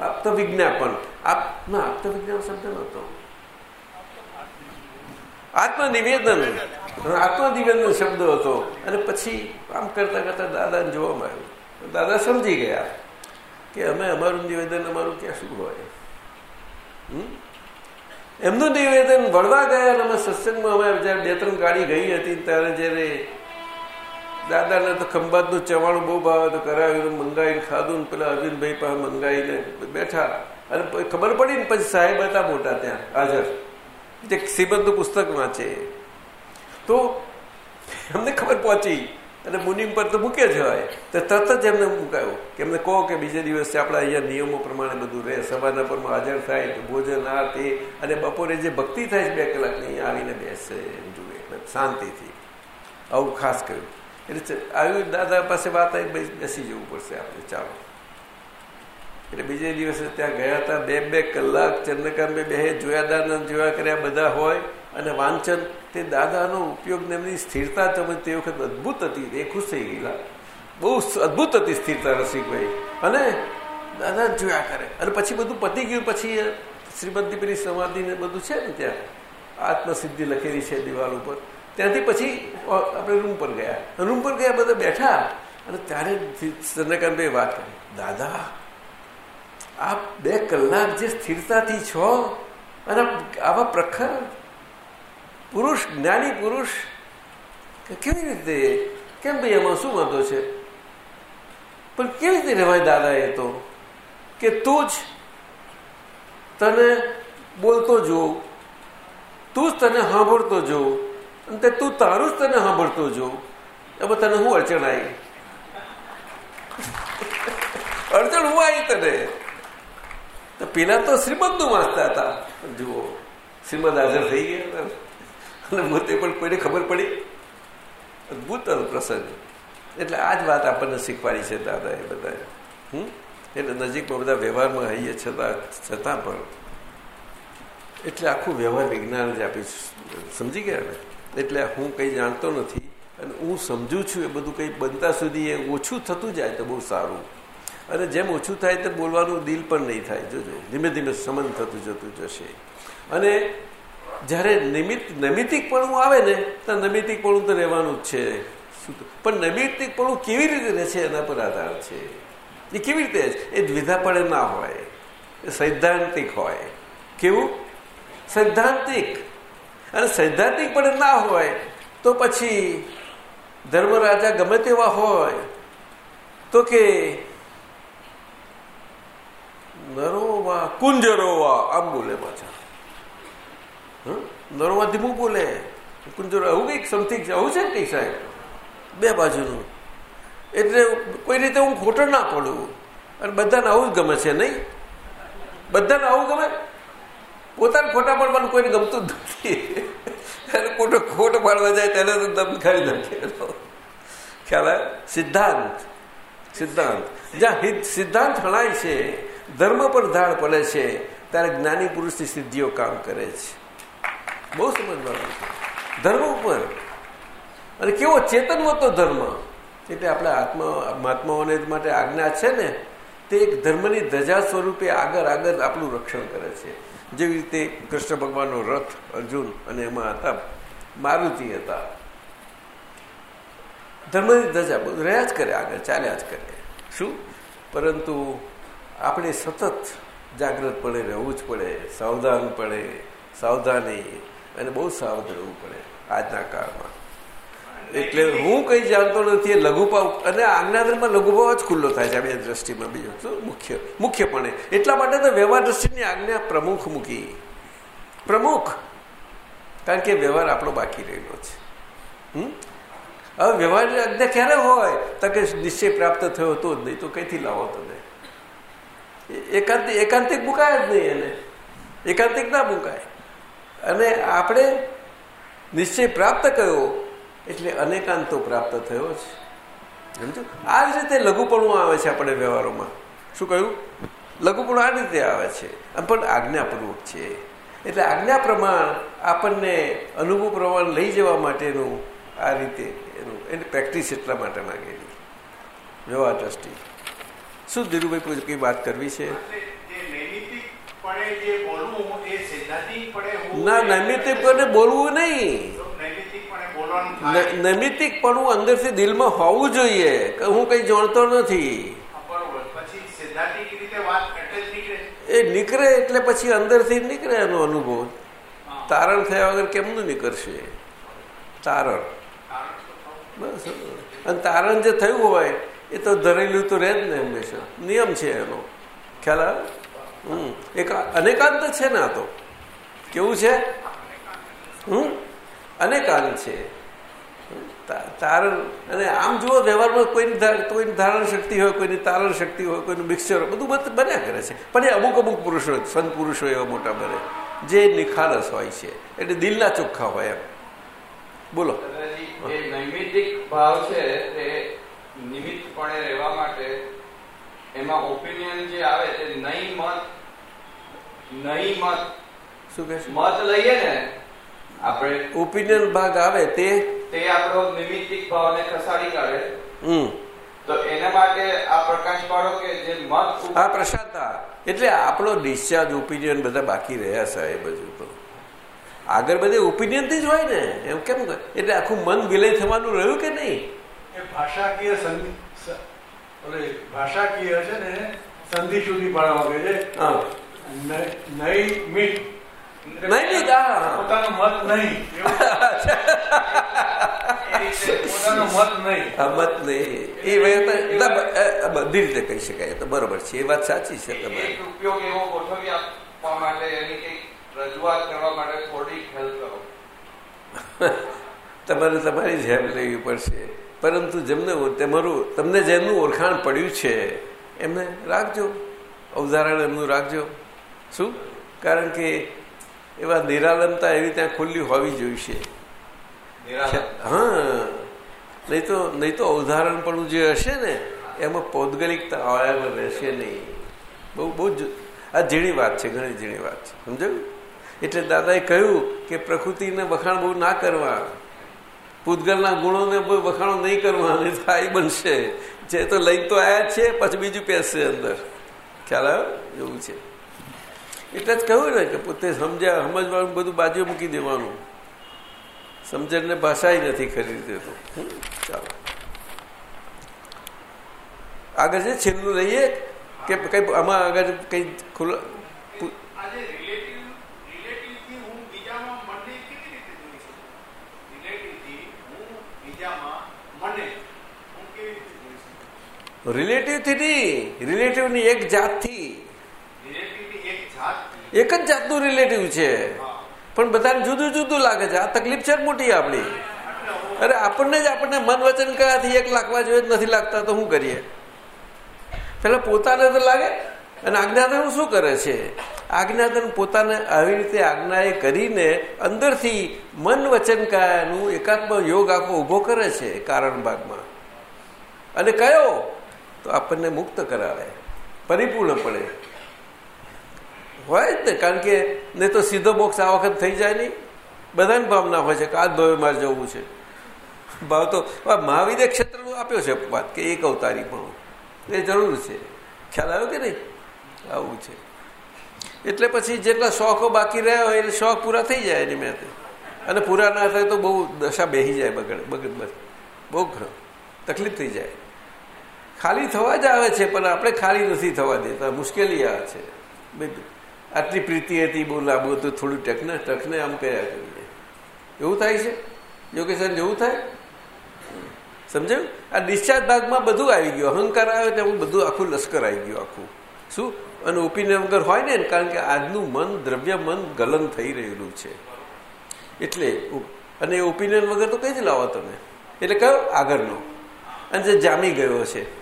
આપતો વિજ્ઞાપન આપ ના આપતો વિજ્ઞાપન શબ્દ નહોતો. આત્મનિવેદન. આત્મનિવેદન શબ્દ હતો. અને પછી આમ કરતા કરતા દાદાને જોવામાં આવ્યું દાદા સમજી ગયા કે અમે અમારું નિવેદન અમારું ક્યાં શું હોય? એમનું નિવેદન વળવા ગયા અને અમે સત્સંગમાં અમે જયારે બે ત્રણ ગાડી ગઈ હતી ત્યારે જયારે દાદાને તો ખંભાતનું ચવાણું બહુ ભાવે તો કરાવ્યું મંગાવીને ખાધું ને પેલા અરવિંદભાઈ પાસે મંગાવીને બેઠા. અને ખબર પડી ને પછી સાહેબ હતા મોટા ત્યાં, હાજર. જે શ્રીમદનું પુસ્તક વાંચે. તો એમને ખબર પહોંચી. અને મુનિમ પર તો મૂકે જવાય તો તરત જ એમને મુકાયો કે એમને કહો કે બીજે દિવસે આપણા અહીંયા નિયમો પ્રમાણે બધું રહે. સવારના પરમાં હાજર થાય તો ભોજન આ તે અને બપોરે જે ભક્તિ થાય છે બે કલાકની આવીને બેસે એમ જુએ. શાંતિથી. આવું ખાસ કર્યું. એટલે આવ્યું દાદા પાસે વાત આવી બેસી જવું પડશે આપણે ચાલો એટલે બીજે દિવસે ત્યાં ગયા હતા બે બે કલાક ચંદ્રકાંત બે જોયા દાદા જોયા કર્યા બધા હોય અને વાંચન તે દાદાનો ઉપયોગ એમની સ્થિરતા તમે તે વખત અદભુત હતી એ ખુશ થઈ ગયેલા બહુ અદભુત હતી સ્થિરતા રસિકભાઈ અને દાદા જોયા કરે અને પછી બધું પતી ગયું પછી શ્રીમંતી પેલી સમાધિ ને બધું છે ને ત્યાં આત્મસિદ્ધિ લખેલી છે દિવાલ ઉપર ત્યાંથી પછી આપણે રૂમ પર ગયા. રૂમ પર ગયા, બધા બેઠા અને ત્યારે ચંદ્રકાંતભાઈ વાત કરી. દાદા આ બે કલાક જે સ્થિરતાથી છો અને આવા પ્રખર પુરુષ, જ્ઞાની પુરુષ કેવી રીતે, કેમ ભાઈ એમાં શું વાંધો છે? પણ કેવી રીતે રહેવાય દાદા એ તો? કે તું જ તને બોલતો જોઉં તું જ તને સાંભળતો જોઉં અને તું તારું જ તને સાંભળતો જો. એમાં તને શું અડચણ આવી? અડચણ હું આવી તને? તો પેલા તો શ્રીમદનું વાંચતા હતા. જુઓ શ્રીમદ હાજર થઈ ગયા અને પણ કોઈને ખબર પડી. અદભુત પ્રસંગ. એટલે આ જ વાત આપણને શીખવાડી છે દાદા એ બધા હમ? એટલે નજીકમાં બધા વ્યવહારમાં આવીએ છતાં છતાં પણ. એટલે આખું વ્યવહાર વિજ્ઞાન જ આપી સમજી ગયા ને? એટલે હું કંઈ જાણતો નથી અને હું સમજુ છું એ બધું કંઈ બનતા સુધી એ ઓછું થતું જાય તો બહુ સારું. અને જેમ ઓછું થાય તો બોલવાનું દિલ પણ નહીં થાય. જોજો, ધીમે ધીમે સમન થતું જતું જશે. અને જ્યારે નિમિત્ત નૈમિતિકપણું આવે ને, તો નૈમિતિકપણું તો રહેવાનું જ છે. પણ નૈમિતિકપણું કેવી રીતે રહે છે એના પર આધાર છે. એ કેવી રીતે એ દ્વિધાપણે ના હોય. એ સૈદ્ધાંતિક હોય. કેવું? સૈદ્ધાંતિક. અને સૈદ્ધાંતિક પણ ના હોય, તો પછી ધર્મરાજા ગમે તેવા હોય, તો કે નરોવા કુંજરોવા આમ બોલે પાછા. નરોવા ધીમું બોલે. કુંજરો, આવું કંઈક સમથિંગ આવું છે ને કંઈક સાહેબ? બે બાજુનું. એટલે કોઈ રીતે હું ખોટો ના પડું. અને બધાને આવું જ ગમે છે, નહીં? બધાને આવું ગમે? પોતાને ખોટા પાડવાનું કોઈને ગમતું જ નથી. એને ખોટો ખોટ પાડવા જાય તેને તો દમ ખાઈ નાખે ખ્યાલ સિદ્ધાંત. સિદ્ધાંત. જ્યાં સિદ્ધાંત હણાય છે, ધર્મ પર ધાડ પડે છે, ત્યારે જ્ઞાની પુરુષની સિદ્ધિઓ કામ કરે છે. બહુ સમજવાનું ધર્મ ઉપર. અને કેવો ચેતન તો ધર્મ એટલે આપણે આત્મા, મહાત્માઓને માટે આજ્ઞા છે ને, તે એક ધર્મની ધજા સ્વરૂપે આગળ આગળ આપણું રક્ષણ કરે છે. જેવી રીતે કૃષ્ણ ભગવાનનો રથ અર્જુન અને એમાં હતા, મારુતિ હતા. ધર્મની ધજા બધું રહ્યા જ કરે આગળ, ચાલ્યા જ કરે. શું? પરંતુ આપણે સતત જાગૃતપણે રહેવું જ પડે, સાવધાન પડે, સાવધાની અને બહુ સાવધ રહેવું પડે આજના કાળમાં. એટલે હું કંઈ જાણતો નથી એ લઘુભાવ અને આજ્ઞાધર્મમાં લઘુભાવ જ ખુલ્લો થાય છે આ બે દ્રષ્ટિમાં બીજું. શું મુખ્ય, મુખ્યપણે એટલા માટે તો વ્યવહાર દ્રષ્ટિની આજ્ઞા પ્રમુખ મૂકી. પ્રમુખ. કારણ કે વ્યવહાર આપણો બાકી રહેલો છે. હવે વ્યવહારની આજ્ઞા ક્યારે હોય? તો કે નિશ્ચય પ્રાપ્ત થયો તો જ નહીં, તો કંઈથી લાવો તમે? એકાંત, એકાંતિક મુકાય જ નહીં એને. એકાંતિક ના મુકાય. અને આપણે નિશ્ચય પ્રાપ્ત કર્યો એટલે અનેકાંતો પ્રાપ્ત થયો છે સમજો? આ જ રીતે લઘુપણું આવે છે આપણે વ્યવહારોમાં. શું કહ્યું? લઘુપણું આ રીતે આવે છે. પણ આજ્ઞાપૂર્વક છે. એટલે આજ્ઞા પ્રમાણ આપણને અનુભવ પ્રમાણ લઈ જવા માટેનું આ રીતે એનું એને પ્રેક્ટિસ એટલા માટે માંગેલી. વ્યવહાર દ્રષ્ટિ. શું ધીરુભાઈ કઈ વાત કરવી છે? ના નૈમિતિકપણે બોલવું નહીં. નૈમિતિકપણું અંદરથી દિલમાં હોવું જોઈએ કે હું કઈ જાણતો નથી. એ નીકળે એટલે પછી અંદરથી નીકળે એનો અનુભવ. તારણ થયા વગર કેમનું નીકળશે? તારણ. બસ અને તારણ જે થયું હોય એ તો ધરેલું તો રહે જ ને હંમેશા. નિયમ છે એનો. ખ્યાલ આવે? હમ. એક અનેકાંત છે ને આ તો. કેવું છે? હમ? અનેકાંત છે. તારણ અને આમ જુઓ વ્યવહારમાં કોઈની કોઈની ધારણ શક્તિ હોય કોઈની તારણ શક્તિ હોય કોઈનું મિક્સચર બધું બધું બન્યા કરે છે. પણ એ અમુક અમુક પુરુષો સંત પુરુષો એવા મોટા બને જે નિખાલસ હોય છે. એટલે દિલના ચોખ્ખા હોય એમ. બોલો. નૈમિતિક ભાવ છે તે નિમિત્તપણે રહેવા માટે એમાં ઓપિનિયન જે આવે તે નહીં મત નહીં મત શું કે મત લઈએ ને આપણે ઓપિનિયન ભાગ આવે તે? તે આપણો નિમિત્તિક ભાવને ખસાડી કાઢે. હમ. તો એના માટે આ પ્રકાશ પાડો કે જે મત આ પ્રશાંતા એટલે આપણો ડિસ્ચાર્જ ઓપિનિયન બધા બાકી રહ્યા સાહેબ હજુ તો. આગળ બધે ઓપિનિયનથી જ હોય ને. એમ કેમ એટલે આખું મન વિલય થવાનું રહ્યું કે નહીં? એ ભાષાકીય સંધિ સ- ઓલે ભાષાકીય છે ને સંધિ સુધી પાડવા માંગે છે. હા. નહીં મીટ નહીં. પોતાનો મત નહીં. મત નહીં. એ બધી રીતે કહી શકાય. તો બરોબર છે. એ વાત સાચી છે તમારે. ઉપયોગ એવો ગોઠવી આપવા માટે એની કંઈક રજૂઆત કરવા માટે થોડી હેલ્પ કરો. (laughs) તમારે તમારી જ હેલ્પ લેવી પડશે. પરંતુ જેમને તમારું તમને જેમનું ઓળખાણ પડ્યું છે એમને રાખજો. અવધારણ એમનું રાખજો. શું? કારણ કે એવા નિરાલંબતા એવી ત્યાં ખુલ્લી હોવી જોઈશે. હા. નહીં તો નહીં તો અવધારણપણું જે હશે ને એમાં પૌદગલિકતા આયામાં રહેશે નહીં. બહુ બહુ જ આ ઝીણી વાત છે ઘણી ઝીણી વાત છે. સમજાયું? એટલે દાદાએ કહ્યું કે પ્રકૃતિને વખાણ બહુ ના કરવા. પૂતગલના ગુણોને બહુ વખાણો નહીં કરવા નહીં તો આ બનશે. જે તો લઈને તો આવ્યા જ છે પછી બીજું પહેરશે અંદર. ખ્યાલ આવ્યો? એવું છે. એટલે જ કહ્યું ને કે પોતે સમજ્યા સમજવાનું બધું બાજુ મૂકી દેવાનું. સમજણને ભાષા નથી ખરીદી દેતો. હમ, ચાલો. આગળ છે છેલ્લું લઈએ કે કઈ આમાં આગળ કઈ ખુલ્લા રિલેટિવથી રીતે રીતે નહીં રિલેટિવની એક જાતથી એક જ જાતનું રિલેટિવ છે. પણ બધાને જુદું જુદું લાગે છે. આ તકલીફ છે મોટી આપણી? અરે આપણને જ આપણને મન વચન કયાથી એક લાગવા જોઈએ જ નથી લાગતા, તો શું કરીએ? પેલા પોતાને તો લાગે, અને આજ્ઞાધન શું કરે છે? આજ્ઞાધન પોતાને આવી રીતે આજ્ઞાએ કરીને અંદરથી મન વચન કાયાનું એકાત્મ યોગ આખો ઊભો કરે છે કારણ ભાગમાં. અને કયો? તો આપણને મુક્ત કરાવે. પરિપૂર્ણપણે. હોય જ ને, કારણ કે નહીં તો સીધો મોક્ષ આ વખત થઈ જાય નહીં. બધાને ભાવના હોય છે કે આ ભવે મારે જવું છે. ભાવ તો મહાવીરે ક્ષેત્રનું આપ્યો છે વાત કે એક અવતારી પણ એ જરૂર છે. ખ્યાલ આવ્યો કે નહીં? આવું છે. એટલે પછી જેટલા શોખો બાકી રહ્યા હોય, એટલે શોખ પૂરા થઈ જાય એની મેં અને પૂરા ના થાય તો બહુ દશા બેસી જાય બગડ બગડ બહુ ઘણો. તકલીફ થઈ જાય. ખાલી થવા જ આવે છે, પણ આપણે ખાલી નથી થવા દેતા. મુશ્કેલી આ છે. બધું આટલી પ્રીતિ હતી, બહુ લાંબુ હતું, થોડું ટકને ટકને આમ કર્યા કરીએ એવું થાય છે? યોગેશન એવું થાય? સમજાયું? આ ડિસ્ચાર્જ ભાગમાં બધું આવી ગયું. અહંકાર આવ્યો ત્યાં બધું આખું લશ્કર આવી ગયું આખું. શું? અને ઓપિનિયન વગર હોય ને કારણ કે આજનું મન, દ્રવ્ય મન ગલન થઈ રહેલું છે. એટલે અને ઓપિનિયન વગર તો કઈ જ લાવો તમે. એટલે કયો? આગળનો. અને જે જામી ગયો છે.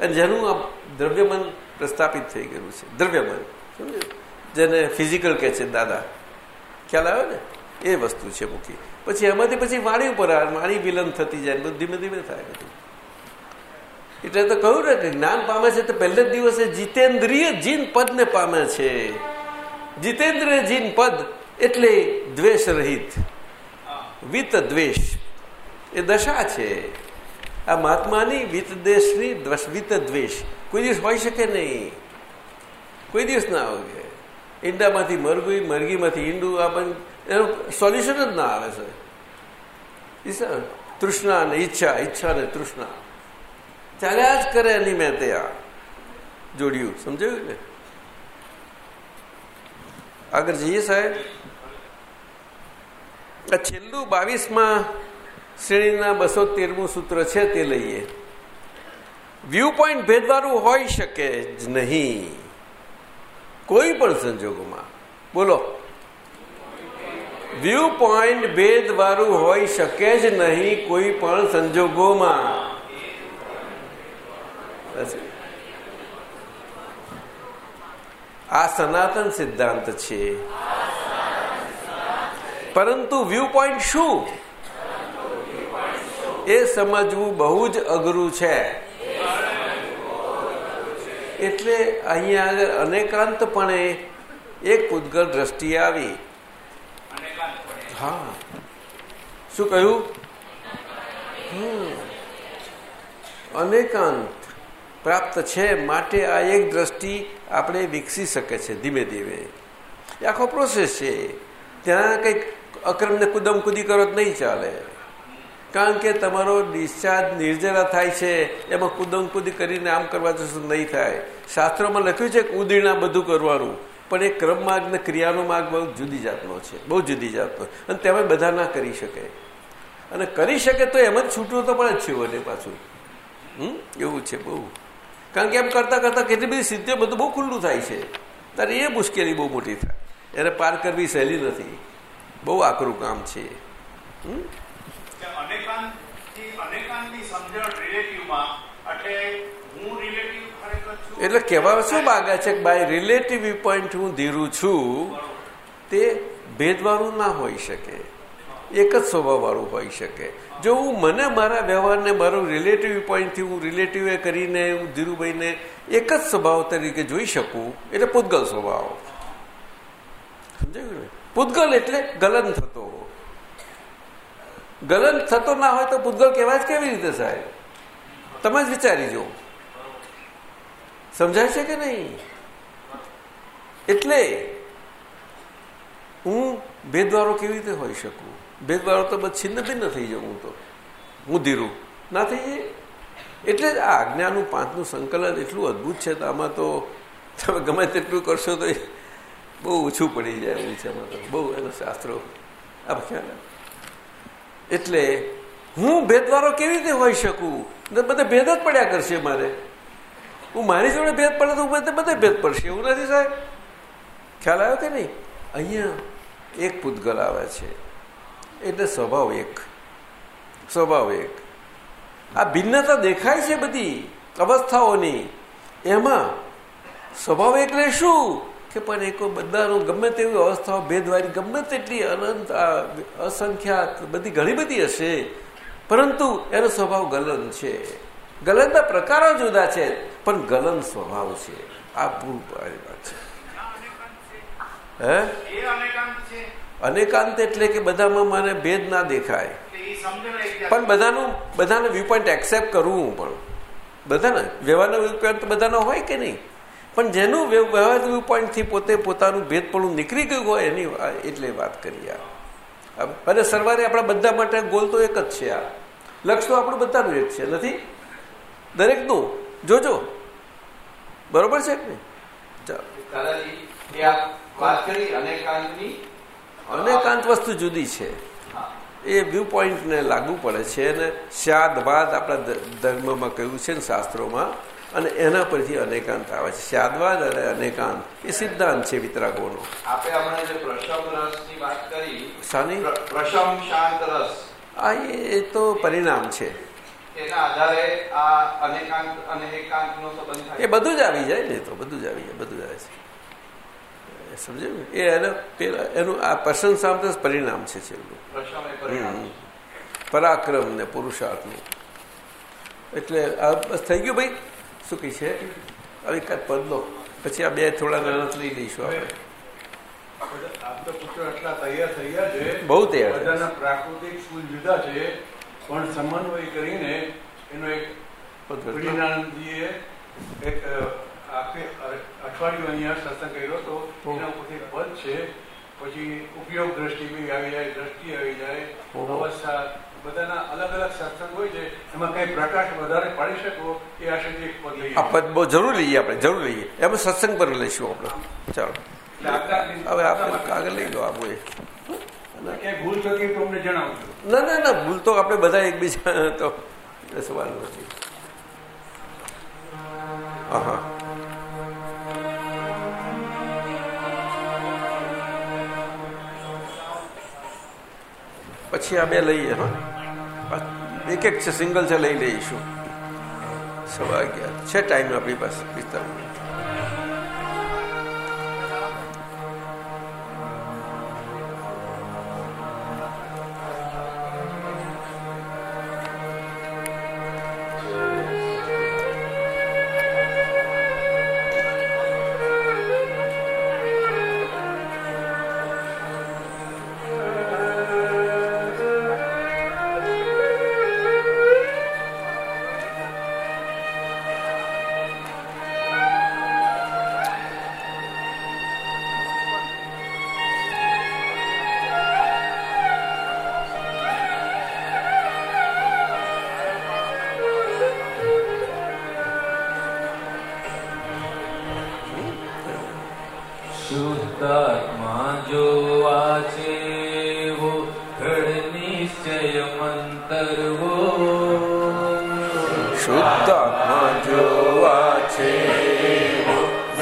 અને જેનું આ દ્રવ્યમન પ્રસ્થાપિત થઈ ગયું છે. દ્રવ્યમન સમજ્યું? જેને ફિઝિકલ કહે છે, દાદા, ખ્યાલ આવે ને? એ વસ્તુ છે મૂકી. પછી એમાંથી પછી વાણી ઉપર આવે વાણી વિલંબ થતી જાય બધું ધીમે ધીમે થાય બધું. એટલે તો કહ્યું ને કે જ્ઞાન પામે છે તો પહેલે જ દિવસે જીતેન્દ્રિય જીન પદને પામે છે. જીતેન્દ્રિય જીન પદ એટલે દ્વેષ રહિત. વિત દ્વેષ. એ દશા છે. આ મહાત્માની વિત દેશની વિત દ્વેષ. કોઈ દિવસ હોઈ શકે નહીં. કોઈ દિવસ ના આવે ઈંડામાંથી મરઘી મરગીમાંથી ઈંડું, આ પણ એનું સોલ્યુશન જ ના આવે છે તૃષ્ણા ને ઈચ્છા ઈચ્છા ને તૃષ્ણા. ચાલ્યા જ કરે એની મેં તે આ જોડ્યું, સમજાયું ને? આગળ જઈએ સાહેબ. આ છેલ્લું બાવીસમાં શ્રેણીના બસો તેરમું સૂત્ર છે તે લઈએ. વ્યૂ પોઈન્ટ ભેદવાળું હોઈ શકે જ નહીં. કોઈ પણ સંજોગોમાં. બોલો. વ્યૂ પોઈન્ટ ભેદવાળું હોઈ શકે જ નહીં કોઈ પણ સંજોગોમાં. આ સનાતન સિદ્ધાંત છે. પરંતુ વ્યૂ પોઈન્ટ શું? એ સમજવું બહુ જ અઘરું છે. એટલે અહીંયા આગળ અનેકાંતપણે એક પૂતગલ દ્રષ્ટિ આવી. હા. શું કહ્યું? અનેકાંત પ્રાપ્ત છે માટે આ એક દ્રષ્ટિ આપણે વિકસી શકે છે ધીમે ધીમે. એ આખો પ્રોસેસ છે. ત્યાં કંઈક અક્રમને કુદમ કુદી કરો નહીં ચાલે. કારણ કે તમારો ડિસ્ચાર્જ નિર્જરા થાય છે, એમાં કુદમ કુદી કરીને આમ કરવા જશો નહીં થાય. શાસ્ત્રોમાં લખ્યું છે કે ઉદીણા બધું કરવાનું, પણ એ ક્રમ માર્ગ ને ક્રિયાનો માર્ગ બહુ જુદી જાતનો છે, બહુ જુદી જાતનો. અને તેમાં બધા ના કરી શકે. અને કરી શકે તો એમ જ છૂટવું તો પણ જ છે વને પાછું. હમ? એવું છે બહુ. કારણ કે એમ કરતાં કરતાં કેટલી બધી સિદ્ધિઓ બધું બહુ ખુલ્લું થાય છે. ત્યારે એ મુશ્કેલી બહુ મોટી થાય. એને પાર કરવી સહેલી નથી. બહુ આકરું કામ છે. હમ કે અનેકાંતથી અનેકાંતની સમજણ રિલેટિવમાં એટલે કહેવા શું માગે છે કે બાય રિલેટિવ પોઈન્ટ હું ધીરું છું, તે ભેદવાળું ના હોઈ શકે. એક જ સ્વભાવવાળું હોઈ શકે. જો હું મને મારા વ્યવહારને, મારું રિલેટિવ પોઈન્ટથી હું રિલેટિવે કરીને, હું ધીરુભાઈને એક જ સ્વભાવ તરીકે જોઈ શકું, એટલે પૂતગલ સ્વભાવ. સમજાયું ને? પૂતગલ એટલે ગલન થતો. ગલન થતો ના હોય તો પૂતગલ કહેવાય કેવી રીતે સાહેબ? તમે જ વિચારી જુઓ. સમજાય છે કે નહીં? એટલે હું ભેદવારો કેવી રીતે હોઈ શકું? ભેદવારો તો બસ છિન્ન ભિન્ન થઈ જાઉં હું તો. હું ધીરું. ના થઈ જાય? એટલે જ આ આજ્ઞાનું પાંચનું સંકલન એટલું અદ્ભુત છે તો આમાં તો તમે ગમે તેટલું કરશો તો બહુ ઓછું પડી જાય એવું છે આમાં તો. બહુ એનો શાસ્ત્રો. આ ખ્યાલ? એટલે હું ભેદવારો કેવી રીતે હોઈ શકું? બધે ભેદ જ પડ્યા કરશે મારે. હું મારી જોડે ભેદ પડે તો બધે બધે ભેદ પડશે. એવું નથી સાહેબ? ખ્યાલ આવ્યો કે નહીં? અહીંયા એક પૂતગલ આવે છે. એટલે સ્વભાવ એક. સ્વભાવ એક. આ ભિન્નતા દેખાય છે બધી અવસ્થાઓની. એમાં સ્વભાવ એટલે શું? કે પણ એક બધાનું ગમે તેવી અવસ્થાઓ ભેદવારી ગમે તેટલી અનંત અસંખ્યાત બધી ઘણી બધી હશે. પરંતુ એનો સ્વભાવ ગલન છે. ગલનના પ્રકારો જુદા છે પણ ગલન સ્વભાવ છે. આ પૂર્વ વાત છે. હે? અનેકાંત એટલે કે બધામાં મને ભેદ ના દેખાય. પણ બધાનું બધાને વ્યૂ પોઈન્ટ એક્સેપ્ટ કરવું પણ. બધાને વ્યવહારનો વ્યૂ પોઈન્ટ બધાનો હોય કે નહીં? પણ જેનું વ્યવ- વ્યવહાર વ્યૂ પોઈન્ટથી પોતે પોતાનું ભેદપણું નીકળી ગયું હોય એની એટલે વાત કરી આ. અને સરવારે આપણા બધા માટે ગોલ તો એક જ છે આ. લક્ષ્ય તો આપણું બધાનું એક છે નથી? દરેકનું. જોજો. બરોબર છે કે નહીં? અનેકાંત વસ્તુ જુદી છે. એ વ્યૂ પોઈન્ટને લાગુ પડે છે અને શાદવાદ આપણા ધર્મમાં કહ્યું છે ને શાસ્ત્રોમાં અને એના પરથી અનેકાંત આવે છે. શાદવાદ અને અનેકાંત. એ સિદ્ધાંત છે વિતરાગોનો. શાની? આ એ તો પરિણામ છે. એ બધું જ આવી જાય ને તો બધું જ આવી જાય બધું જ આવે છે. સમજ્યું એ એને પેલા એનું આ પ્રશંસા પરિણામ છે છેલ્લું. પરાક્રમ ને પુરુષાર્થનું. એટલે આ બસ થઈ ગયું ભાઈ? શું કહે છે? હવે કાંઈ પદ લો પછી આ બે થોડા નાના લઈ લઈશું આપણે. બહુ તૈયાર. પ્રાકૃતિક જુદા છે પણ સમન્વય કરીને એનો એક પરિણામજીએ એક આખે અઠવાડિયું અહીંયા સત્સંગ કર્યો હતો એના ઉપરથી પદ છે. પછી ઉપયોગ દ્રષ્ટિ બી આવી જાય દ્રષ્ટિ આવી જાય. અવસ્થા બધાના અલગ અલગ સત્સંગ હોય છે એમાં કઈ પ્રકાશ વધારે પાડી શકો એ એક પદ લઈએ. આ પદ બહુ જરૂર લઈએ આપણે જરૂર લઈએ. એમાં સત્સંગ પર લઈશું આપણે. ચાલો. આપણા- હવે આપણે કાગળ લઈ લો આપવું એ ભૂલ થતી તમને જણાવજો. ના ના ના ભૂલ તો આપણે બધા એકબીજા તો સવાલ નથી હા પછી આ બે લઈએ હા. એક એક છે સિંગલ છે લઈ લઈશું સવા અગિયાર. છે ટાઈમ આપણી પાસે પિસ્તાલીસ.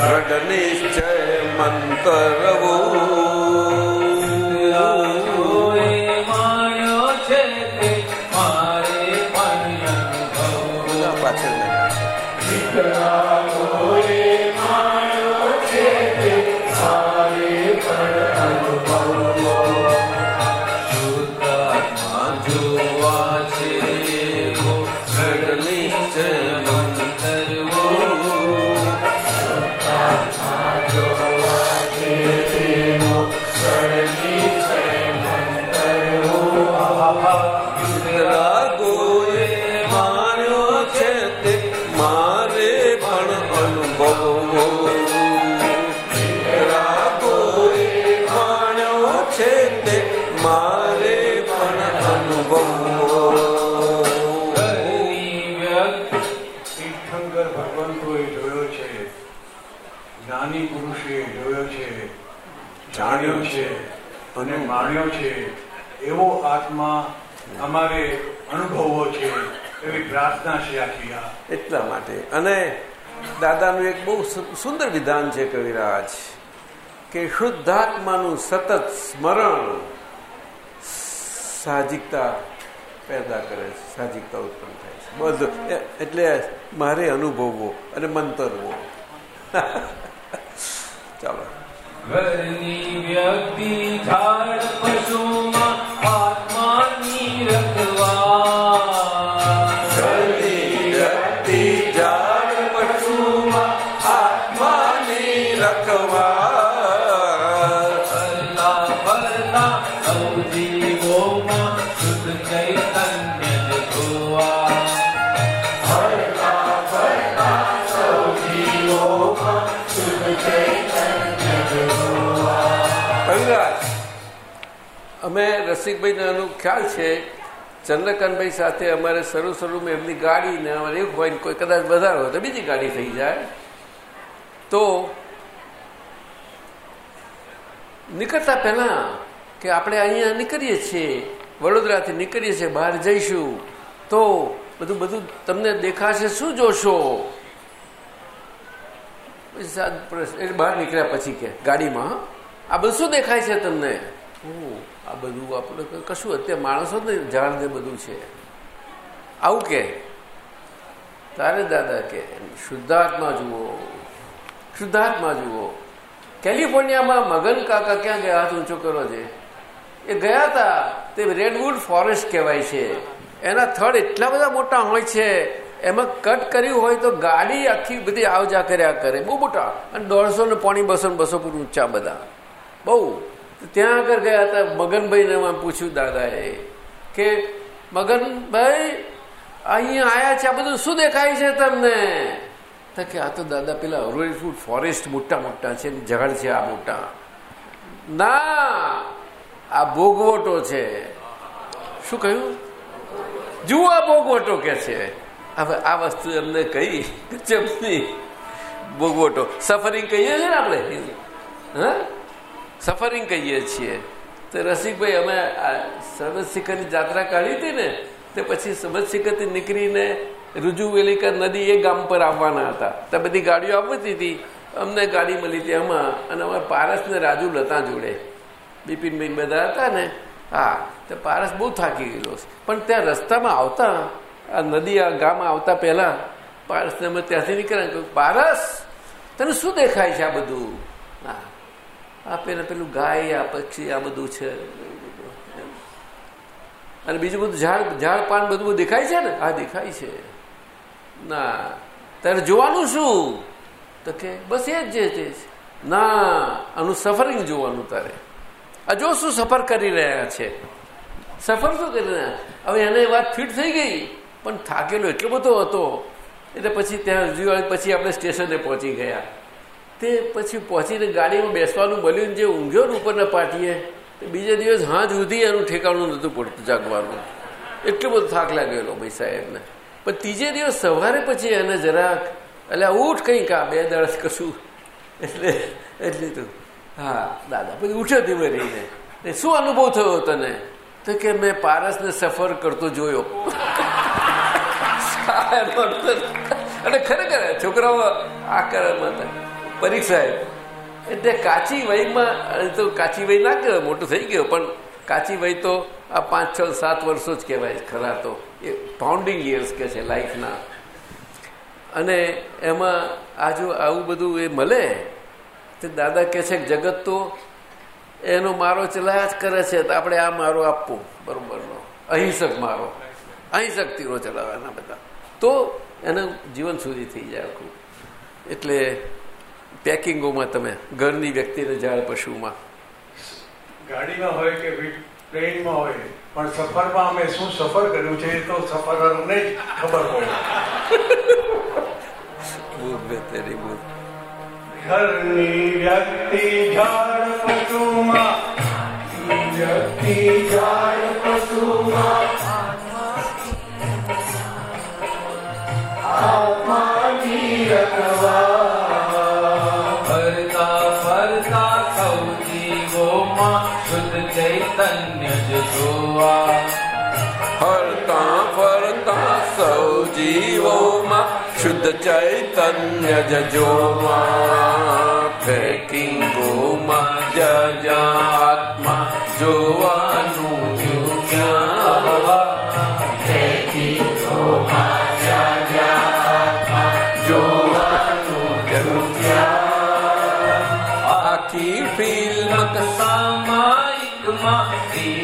દ્રઢ નિશ્ચય મંતરવો માણ્યો છે. એવો આત્મા અમારે અનુભવવો છે. એવી પ્રાર્થના છે એટલા માટે. અને દાદાનું એક બહુ સુંદર વિધાન છે કવિરાજ, કે શુદ્ધાત્માનું સતત સ્મરણ સાહજિકતા પેદા કરે છે, સાહજિકતા ઉત્પન્ન થાય છે. બધું. એટલે મારે અનુભવવો અને મંતરવો. (laughs) ચાલો. ઘરની વ્યક્તિ ઝાડ પશુમાં આત્માની રખવા. રસિકભાઈને આનો ખ્યાલ છે, ચંદ્રકાંતભાઈ સાથે અમારે શરૂ શરૂમાં એમની ગાડી ને અમારે એક હોય કોઈ કદાચ વધારે હોય તો બીજી ગાડી થઈ જાય. તો નીકળતા પહેલા કે આપણે અહીંયા નીકળીએ છીએ, વડોદરાથી નીકળીએ છીએ, બહાર જઈશું, તો બધું બધું તમને દેખાશે, શું જોશો? બહાર નીકળ્યા પછી કે, ગાડીમાં? આ બધું શું દેખાય છે તમને? હું આ બધું આપણે કશું અત્યારે માણસો જ જાણ ને બધું છે. આવું કે? તારે દાદા કે, શુદ્ધાત્મા જુઓ શુદ્ધાત્મા જુઓ. કેલિફોર્નિયામાં મગન કાકા ક્યાં ગયા હતા ઊંચો કરો છે? એ ગયા હતા તે રેડવુડ ફોરેસ્ટ કહેવાય છે. એના થડ એટલા બધા મોટા હોય છે, એમાં કટ કર્યું હોય તો ગાડી આખી બધી આવ જા કર્યા કરે. બહુ મોટા. અને દોઢસો ને પોણી બસો ને બસો ફૂટ ઊંચા બધા. બહુ. ત્યાં આગળ ગયા હતા મગનભાઈને મેં પૂછ્યું, દાદાએ, કે મગનભાઈ, અહીંયા આવ્યા છે, આ બધું શું દેખાય છે તમને? તો કે, આ તો દાદા પેલા ફૂડ ફોરેસ્ટ મોટા મોટા છે ઝાડ છે આ મોટા. ના, આ ભોગવટો છે. શું કહ્યું? જુઓ આ ભોગવટો કે છે. હવે આ વસ્તુ એમને કહી ચમની ભોગવટો. સફરિંગ કહીએ છીએ ને આપણે? હા? સફરિંગ કહીએ છીએ. તો રસિકભાઈ, અમે સરબત શિખરની જાત્રા કાઢી હતી ને, તે પછી સરબત શિખરથી નીકળીને રુજુવેલિકા નદી એ ગામ પર આવવાના હતા. તો બધી ગાડીઓ આવતી હતી. અમને ગાડી મળી હતી એમાં અને અમારા પારસ ને રાજુ લતા જોડે. બિપિનભાઈ બધા હતા ને? હા, તો પારસ બહુ થાકી ગયેલો પણ ત્યાં રસ્તામાં આવતા, આ નદી, આ ગામ આવતા પહેલા પારસને અમે ત્યાંથી નીકળ્યા પારસ, તને શું દેખાય છે આ બધું? હા. આ પેલા પેલું ગાય, આ પક્ષી, આ બધું છે. અને બીજું બધું ઝાડ ઝાડ પાન બધું દેખાય છે ને? આ દેખાય છે. ના ત્યારે જોવાનું શું? તો કે, બસ એ જે છે ના, આનું સફરિંગ જોવાનું તારે. આ જો શું સફર કરી રહ્યા છે. સફર શું કરી રહ્યા? હવે એને વાત ફિટ થઈ ગઈ, પણ થાકેલો એટલો બધો હતો. એટલે પછી ત્યાં પછી આપણે સ્ટેશને પહોંચી ગયા. તે પછી પહોંચીને ગાડીમાં બેસવાનું બન્યું જે ઊંઘ્યો ને ઉપરના પાટીએ બીજે દિવસ હાથ સુધી એનું ઠેકાણું નહોતું પડતું જાગવાનું. એટલો બધો થાક લાગેલો ભાઈ સાહેબને. પણ ત્રીજે દિવસ સવારે પછી એને જરાક, એટલે ઉઠ કંઈક આ બે દળસ કશું. એટલે એટલે તું, હા, દાદા, પછી ઉઠ્યો ધીમે રહીને શું અનુભવ થયો તને? તો કે મેં પારસને સફર કરતો જોયો. અને ખરેખર છોકરાઓ આ કરે સાહેબ. એટલે કાચી વયમાં તો કાચી વય ના કહેવાય, મોટું થઈ ગયો, પણ કાચી વય તો આ પાંચ, છ, સાત વર્ષો જ કહેવાય, ખરા તો. એ ફાઉન્ડિંગ યર્સ કે છે લાઈફના અને એમાં આજુ આવું બધું એ મળે, તો દાદા કહે છે કે જગત તો એનો મારો ચલાયા જ કરે છે, તો આપણે આ મારો આપવું, બરોબરનો. અહિંસક મારો. અહિંસક તીરો ચલાવવાના બધા. તો એનું જીવન સુધી થઈ જાય આખું. એટલે પેકિંગોમાં તમે ઘરની વ્યક્તિને ઝાડ પશુમાં. ગાડીમાં હોય કે ટ્રેનમાં હોય પણ સફરમાં અમે શું સફર કર્યું છે એ તો સફરને જ ખબર હોય. ઘરની વ્યક્તિ ઝાડ પશુમાં વ્યક્તિ ઝાડ પશુમાં. આત્માની રખવા જોવા ફરતા ફરતા સૌ જીવોમાં શુદ્ધ ચૈતન્ય જ જોવા ફેકિંગોમાં જજ આત્મા જોવાનું ક્યાં આખી ફિલ્મ સામાયિકમાં રીવાયડી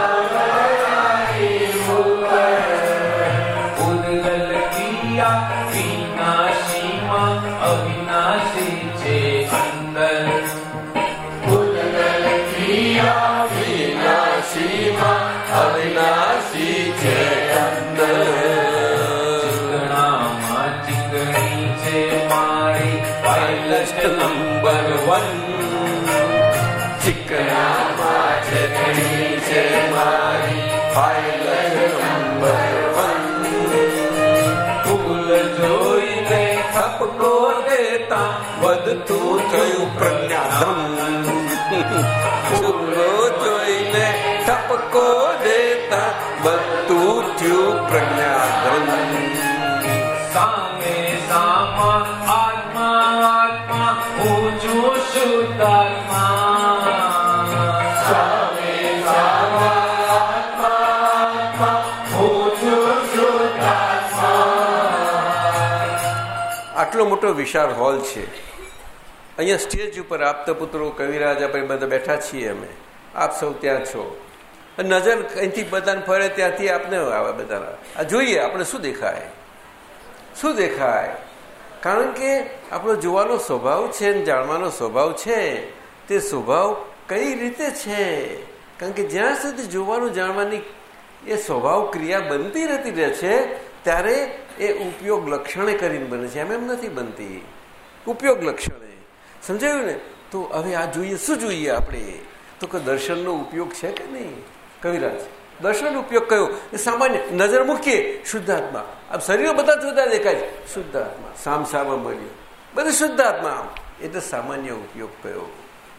થયું પ્રજ્ઞાધમ ફૂલો જોઈને ટપકો દેતા બધું થયું પ્રજ્ઞાધમ સામે સામા આત્મા આત્મા શુદ્ધાત્મા આટલો મોટો વિશાળ હોલ છે. અહીંયા સ્ટેજ ઉપર આપતા પુત્રો કવિરાજ આપણે બધા બેઠા છીએ અમે. આપ સૌ ત્યાં છો. નજર અહીંથી બધાને ફરે ત્યાંથી આપને આવે બધા આ જોઈએ આપણે શું દેખાય? શું દેખાય? કારણ કે આપણો જોવાનો સ્વભાવ છે ને જાણવાનો સ્વભાવ છે. તે સ્વભાવ કઈ રીતે છે? કારણ કે જ્યાં સુધી જોવાનું જાણવાની એ સ્વભાવ ક્રિયા બનતી રહેતી રહે છે, ત્યારે એ ઉપયોગ લક્ષણે કરીને બને છે. એમ એમ નથી બનતી. ઉપયોગ લક્ષણે. સમજાયું ને? તો હવે આ જોઈએ, શું જોઈએ આપણે? તો કે દર્શનનો ઉપયોગ છે કે નહીં? કવિરાજ દર્શન ઉપયોગ કયો? એ સામાન્ય, નજર મૂકીએ, શુદ્ધાત્મા. આમ શરીરો બધા જુદા દેખાય શુદ્ધાત્મા. સામ સામા મળ્યું. બધું શુદ્ધાત્મા આમ. એટલે સામાન્ય ઉપયોગ કયો?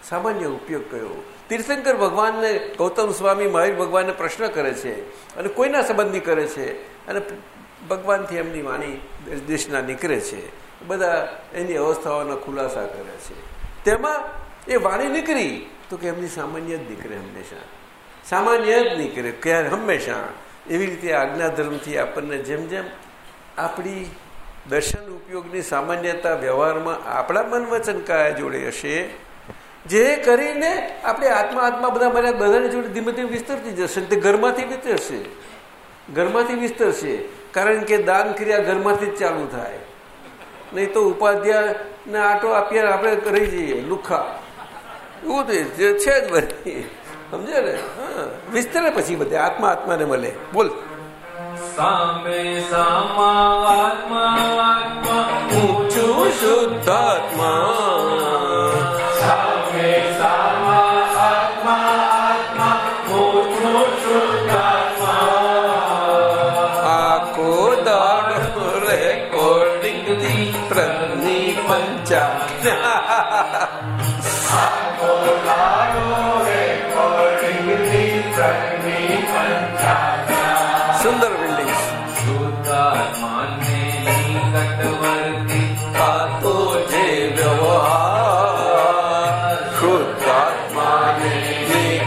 સામાન્ય ઉપયોગ કયો? તીર્થંકર ભગવાનને, ગૌતમ સ્વામી મહાવીર ભગવાનને પ્રશ્ન કરે છે અને કોઈના સંબંધી કરે છે? અને ભગવાનથી એમની વાણી દેશના નીકળે છે. બધા એની અવસ્થાઓના ખુલાસા કરે છે. તેમાં એ વાણી નીકળી તો કે એમની સામાન્ય જ નીકળે હંમેશા. સામાન્ય જ નીકળે, ક્યારે? હંમેશા. એવી રીતે આજ્ઞાધર્મથી આપણને જેમ જેમ આપણી દર્શન ઉપયોગની સામાન્યતા વ્યવહારમાં આપણા મન વચન કયા જોડે હશે, જે કરીને આપણે આત્મા આત્મા બધા મારા બધાને જોડે ધીમે ધીમે વિસ્તરતી જશે તે ઘરમાંથી વિસ્તરશે. ઘરમાંથી વિસ્તરશે. કારણ કે દાન ક્રિયા ઘરમાંથી જ ચાલુ થાય. નહીં તો ઉપાધ્યાયને આટો આપ્યા આપણે કરી જઈએ, લુખા. એવું તો જે છે જ બધી સમજે ને? હા. વિસ્તરે પછી બધે, આત્મા આત્માને મળે. બોલ. સામે સામા આત્મા આત્મા, ઊંચું શુદ્ધાત્મા.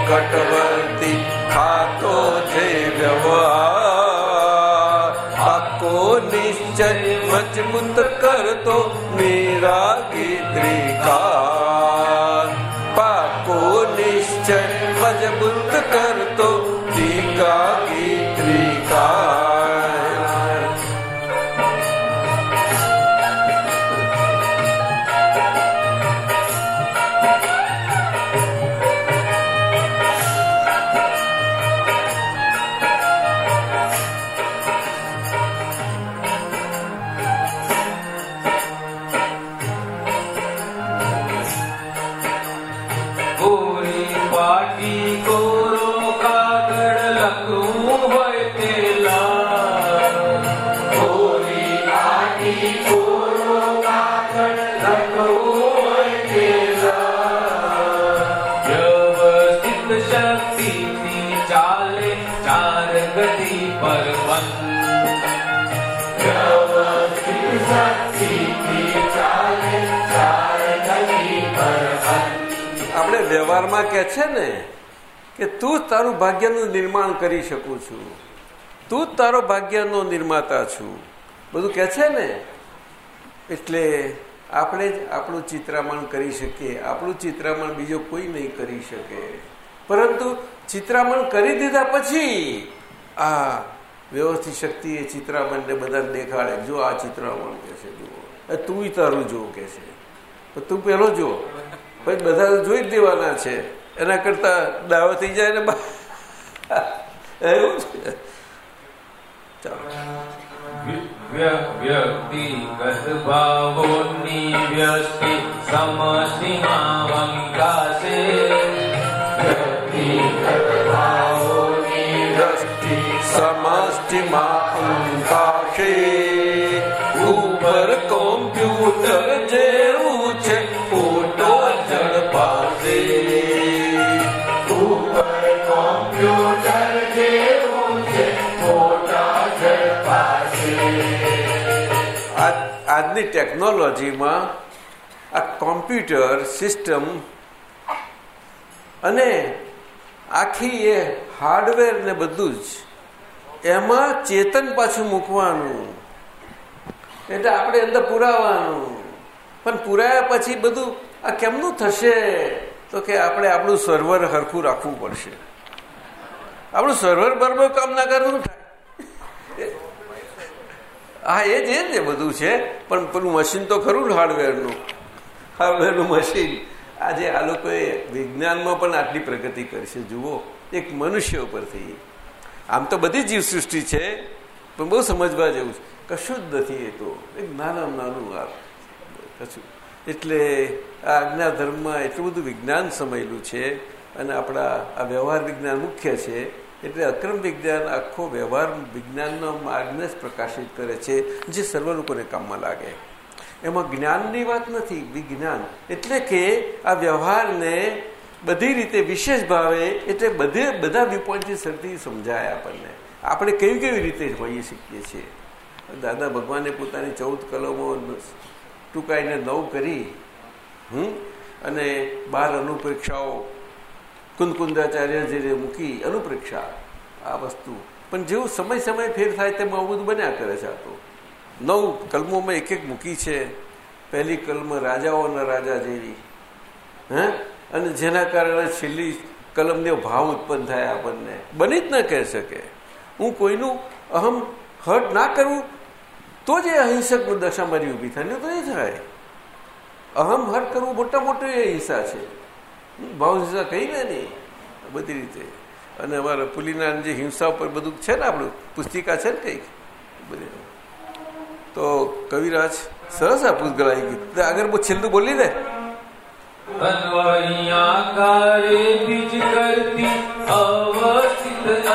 નિકટવર્તી વ્યવહારમાં કે છે ને, કે તું તારું ભાગ્યનું નિર્માણ કરી શકું છું. તું જ તારો ભાગ્યનો નિર્માતા છું. બધું કે છે ને? એટલે આપણે જ આપણું ચિત્રામણ કરી શકીએ. આપણું ચિત્રામણ બીજો કોઈ નહીં કરી શકે. પરંતુ ચિત્રામણ કરી દીધા પછી આ વ્યવસ્થિત શક્તિ એ ચિત્રામણને બધાને દેખાડે. જો આ ચિત્રામણ કે છે, જુઓ. તું તારું જો કે છે. તું પેલો જો પછી બધા જોઈ જ દેવાના છે. એના કરતા દાવો થઈ જાય ને એવું છે. સમષ્ટિમાં અંકાશે આજની ટેકનોલોજીમાં આ કોમ્પ્યુટર સિસ્ટમ અને આખી એ હાર્ડવેર ને બધું જ એમાં ચેતન પાછું મૂકવાનું. એટલે આપણે અંદર પુરાવાનું. પણ પુરાયા પછી બધું, આ કેમનું થશે? તો કે આપણે આપણું સર્વર હરખું રાખવું પડશે. આપણું સર્વર બરોબર કામ ના કરવું હા એ જ એ જ બધું છે, પણ પેલું મશીન તો ખરું ને હાર્ડવેરનું હાર્ડવેરનું મશીન આજે આ લોકોએ વિજ્ઞાનમાં પણ આટલી પ્રગતિ કરશે જુઓ. એક મનુષ્ય ઉપરથી. આમ તો બધી જીવસૃષ્ટિ છે, પણ બહુ સમજવા જેવું છે. કશું જ નથી એ તો. એક નાનામાં નાનું આ કશું. એટલે આ આજ્ઞા ધર્મમાં એટલું બધું વિજ્ઞાન સમયેલું છે, અને આપણા આ વ્યવહાર વિજ્ઞાન મુખ્ય છે એટલે અક્રમ વિજ્ઞાન આખો વ્યવહાર વિજ્ઞાનનો માર્ગને જ પ્રકાશિત કરે છે, જે સર્વ લોકોને કામમાં લાગે. એમાં જ્ઞાનની વાત નથી, વિજ્ઞાન એટલે કે આ વ્યવહારને બધી રીતે વિશેષ ભાવે એટલે બધે, બધા વ્યૂપોઈન્ટથી સરથી સમજાય આપણને. આપણે કેવી કેવી રીતે હોઈ શકીએ છીએ. દાદા ભગવાને પોતાની ચૌદ કલમો ટૂંકાઈને નવ કરી, હમ? અને બાર અનુપરીક્ષાઓ કુંદકુંદાચાર્યજીને મૂકી અનુપ્રેક્ષા આ વસ્તુ. પણ જેવું સમય સમય ફેર થાય તેમ આવું બન્યા કરે છે આ નવ કલમોમાં એક એક મૂકી છે. પહેલી કલમ રાજાઓના રાજા જેવી. હે? અને જેના કારણે છેલ્લી કલમને ભાવ ઉત્પન્ન થાય આપણને બની. જ ન કહી શકે. હું કોઈનું અહમ હર્ટ ના કરું તો જ એ અહિંસક દશા મારી ઊભી થાય. તો એ થાય અહમ હર્ટ કરવું મોટા મોટી એ હિંસા છે. ભાવ હિંસા કહી ને નહીં. બધી રીતે. અને અમારા પુલીના જે હિંસા ઉપર બધું છે ને આપણું, પુસ્તિકા છે ને કંઈક? બધી તો કવિરાજ સરસ આ પૂતગલાઈ ગીત આગળ બહુ છેલ્લું બોલી ને. અન્વયાકારે બીજ કરતી અવસ્થિત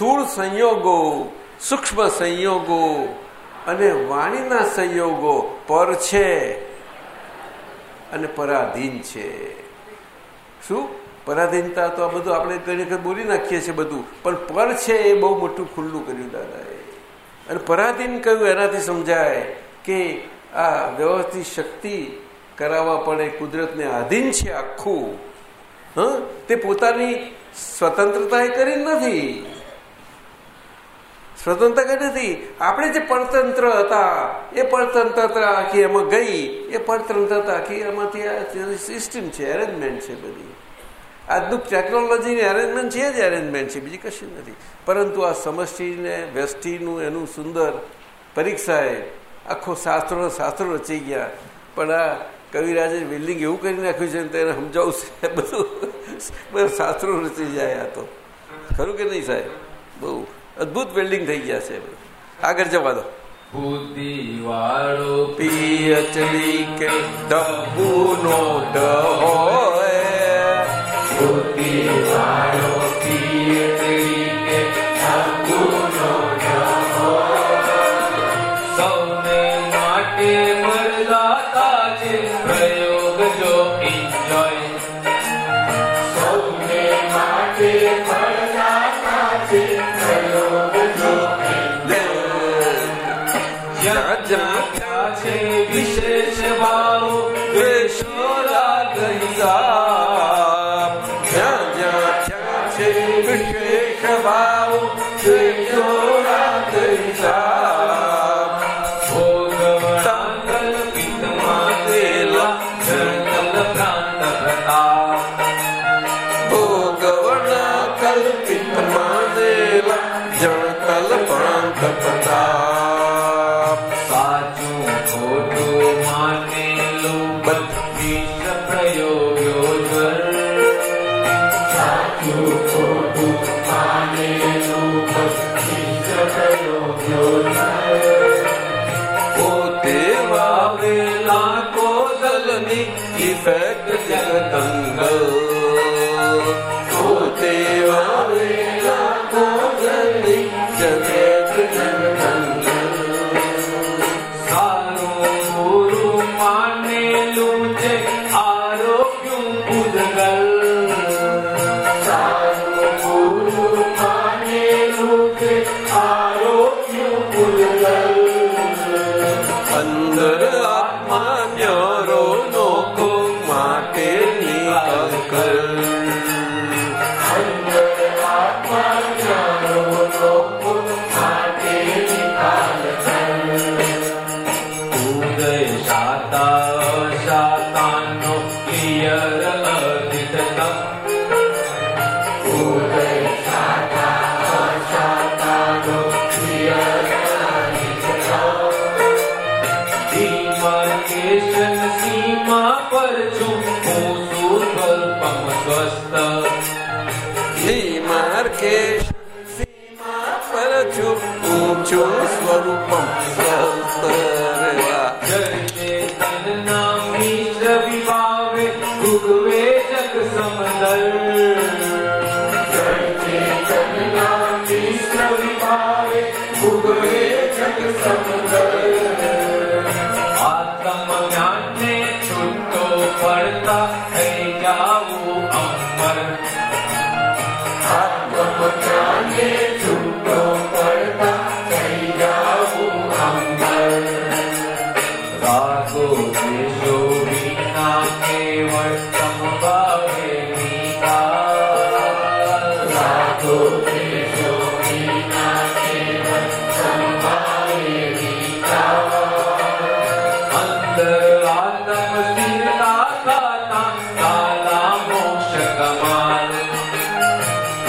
સ્થૂળ સંયોગો, સૂક્ષ્મ સંયોગો અને વાણીના સંયોગો પર છે અને પરાધીન છે. શું? પરાધીનતા તો આ બધું આપણે ઘણી બોલી નાખીએ છીએ બધું, પણ પર છે એ બહુ મોટું ખુલ્લું કર્યું દાદાએ. અને પરાધીન કહ્યું, એનાથી સમજાય કે આ વ્યવસ્થિત શક્તિ કરાવવા પડે કુદરતને આધીન છે આખું. હ? તે પોતાની સ્વતંત્રતા એ કરી નથી. સ્વતંત્ર કઈ નથી. આપણે જે પરતંત્ર હતા, એ પરતંત્રતા આખી એમાં ગઈ. એ પરતંત્રતા આખી એમાંથી આ સિસ્ટમ છે એરેન્જમેન્ટ છે બધી. આજનું ટેકનોલોજીની એરેન્જમેન્ટ છે જ એરેન્જમેન્ટ છે, બીજી કશું નથી. પરંતુ આ સમષ્ટિને વ્યષ્ટિનું એનું સુંદર પરીક્ષાએ આખો શાસ્ત્રો શાસ્ત્રો રચી ગયા. પણ આ કવિરાજે બિલ્ડિંગ એવું કરી નાખ્યું છે ને તેને સમજાવું છે બધું. બધું શાસ્ત્રો રચી જાય આ તો. ખરું કે નહીં સાહેબ? બહુ. અદભુત બિલ્ડિંગ થઈ ગયા છે. આગળ જવા દો. બુદ્ધિ વાળો પિયચલી કે ડહોય બુદ્ધિ વાળો પાંત પ્રતાપ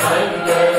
અંદર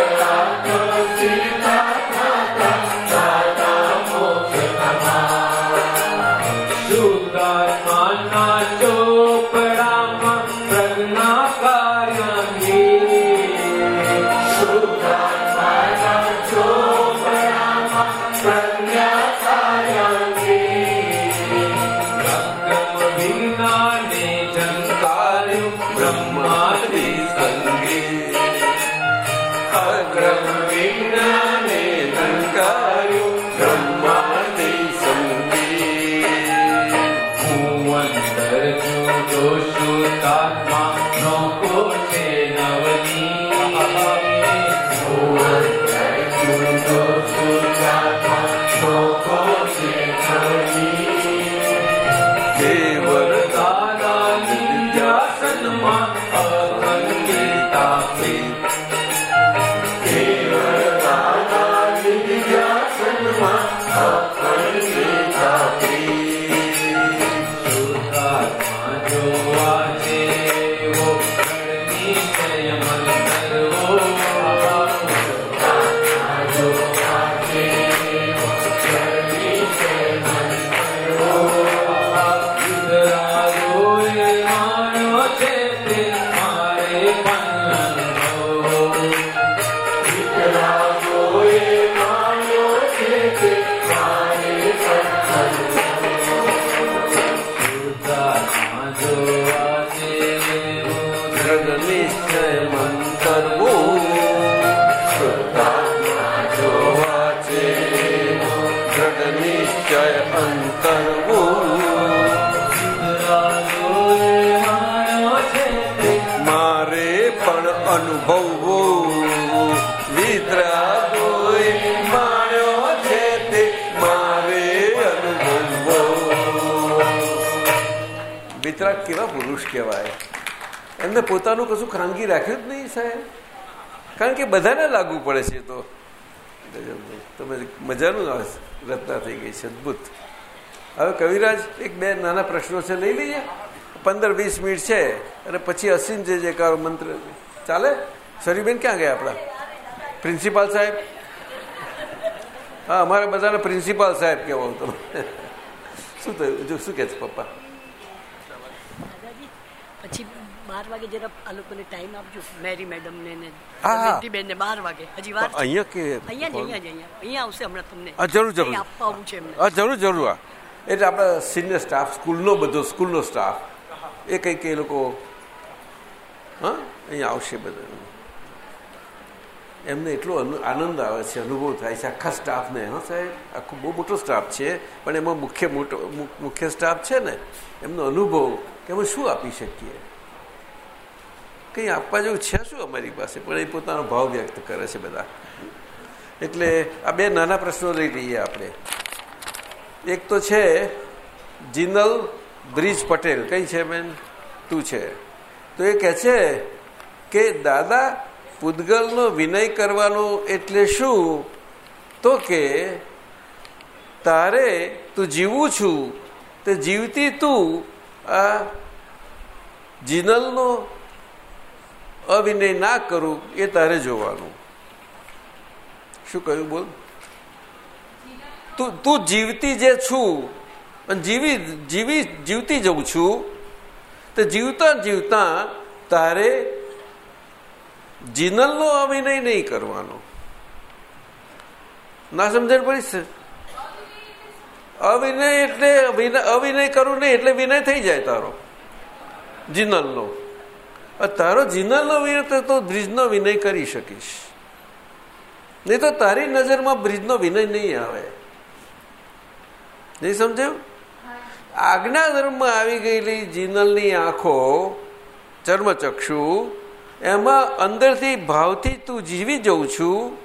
કહેવાય. એમને પોતાનું કશું ખાનગી રાખ્યું જ નહીં સાહેબ. કારણ કે બધાને લાગુ પડે છે તો. તમે મજાનું રચના થઈ ગઈ છે, અદભુત. હવે કવિરાજ, એક બે નાના પ્રશ્નો છે, લઈ લઈએ. પંદર વીસ મિનિટ છે, અને પછી અસીન જે જે કારો મંત્ર ચાલે. સરીબેન ક્યાં ગયા આપણા? પ્રિન્સિપાલ સાહેબ? હા, અમારે બધાને પ્રિન્સિપાલ સાહેબ કહેવાનું તમે શું થયું? જો શું કહે છે પપ્પા દાદાજી પછી બાર વાગે જરા આ લોકોને ટાઈમ આપજો. મેરી મેડમ ને ને. બેન ને બાર વાગે. હજી વાર અહીંયા કે અહીંયા જ અહીંયા જ અહીંયા અહીંયા આવશે હમણાં તમને. જરૂર જરૂર. આપવા આવું છે એમને. જરૂર જરૂર એટલે આપણા સિનિયર સ્ટાફ સ્કૂલનો બધો સ્કૂલનો સ્ટાફ એ કંઈક એ લોકો હા અહીંયા આવશે બધા. એમને એટલો આનંદ આવે છે અનુભવ થાય છે. આખા સ્ટાફને હા સાહેબ? આખો બહુ મોટો સ્ટાફ છે. પણ એમાં મુખ્ય મોટો મુખ્ય સ્ટાફ છે ને એમનો અનુભવ કે અમે શું આપી શકીએ? કંઈ આપવા જેવું છે શું અમારી પાસે? પણ એ પોતાનો ભાવ વ્યક્ત કરે છે બધા. એટલે આ બે નાના પ્રશ્નો લઈ લઈએ આપણે. એક તો છે, જિનલ બ્રિજ પટેલ. કઈ છે બેન? તું છે. તો એ કહે છે કે દાદા પૂદગલનો વિનય કરવાનો એટલે શું? તો કે, તારે તું જીવું છું, તે જીવતી તું આ જીનલનો અવિનય ના કરું એ તારે જોવાનું. શું કહ્યું બોલ? તું તું જીવતી જે છું જીવી જીવી, જીવતી જઉં છું, તો જીવતા જીવતા તારે જીનલનો અવિનય નહીં કરવાનો. ના સમજણ પડી અવિનય એટલે અવિનય કરું નહીં એટલે વિનય થઈ જાય તારો. જીનલનો. તારો જીનલનો વિનય તો બ્રિજનો વિનય કરી શકીશ. નહીં તો તારી નજરમાં બ્રિજનો વિનય નહીં આવે. નહીં સમજાયું? આજ્ઞા ધર્મમાં આવી ગયેલી જીનલની આંખો, ચર્મચક્ષુ, એમાં અંદરથી ભાવથી તું જીવી જઉં છું.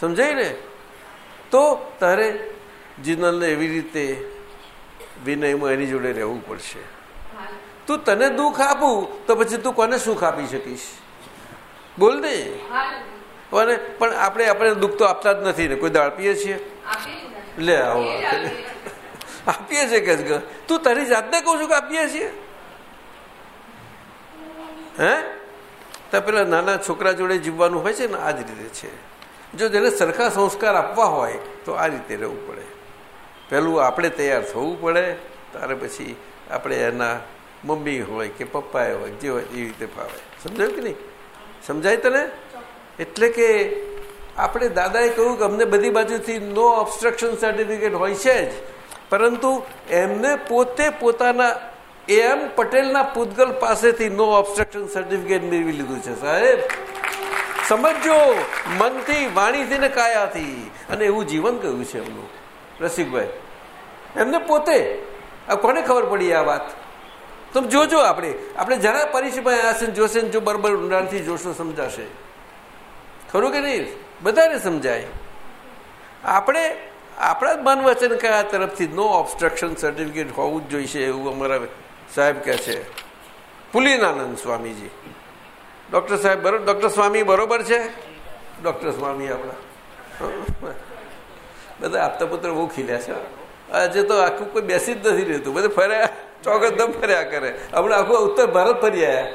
સમજાય ને? તો તારે જીનલને એવી રીતે વિનયમાં એની જોડે રહેવું પડશે. તું તને દુઃખ આપું, તો પછી તું કોને સુખ આપી શકીશ? બોલ ને. અને પણ આપણે આપણે દુઃખ તો આપતા જ નથી ને. કોઈ દાળપીએ છીએ? લે આવો. આપીએ છીએ કે તું તારી જાતને કહું છું કે આપીએ છીએ? હે? તો પેલા નાના છોકરા જોડે જીવવાનું હોય છે ને, આ જ રીતે છે. જો જેને સરખા સંસ્કાર આપવા હોય, તો આ રીતે રહેવું પડે. પહેલું આપણે તૈયાર થવું પડે, તારે પછી આપણે એના મમ્મી હોય કે પપ્પાએ હોય, જે હોય, એ રીતે ફાવે. સમજાયું કે નહીં? સમજાય તને? એટલે કે આપણે દાદાએ કહ્યું કે અમને બધી બાજુથી નો ઓબ્સ્ટ્રક્શન સર્ટિફિકેટ હોય છે જ. પરંતુ એમને પોતે પોતાના, એમ પટેલના પૂતગલ પાસેથી નો ઓબ્સ્ટ્રક્શન સર્ટિફિકેટ મેળવી લીધું છે, સાહેબ. સમજો મનથી, વાણીથી ને કાયાથી. અને એવું જીવન કહ્યું છે એમનું? રસિકભાઈ, એમને પોતે, આ કોને ખબર પડી આ વાત? તમે જોજો આપણે. આપણે જરા પરિચયમાં છે જોશે જો બરાબર ઊંડાણથી જોશો સમજાશે. ખરું કે નહીં? બધાને સમજાય. આપણે, આપણા જ મન વચન કયા તરફથી નો ઓબ્સ્ટ્રક્શન સર્ટિફિકેટ હોવું જ જોઈશે એવું અમારા સાહેબ કહે છે. પુલિનાનંદ સ્વામીજી. ડૉક્ટર સાહેબ બરોબર ડૉક્ટર સ્વામી બરોબર છે? ડૉક્ટર સ્વામી આપણા. બધા આપતા પુત્ર બહુ ખીલ્યા છે. આજે તો આખું કોઈ બેસી જ નથી રહેતું. બધે ફર્યા. ચોગત દમ ફર્યા કરે. હમણાં આખું ઉત્તર ભારત ફરી આવ્યા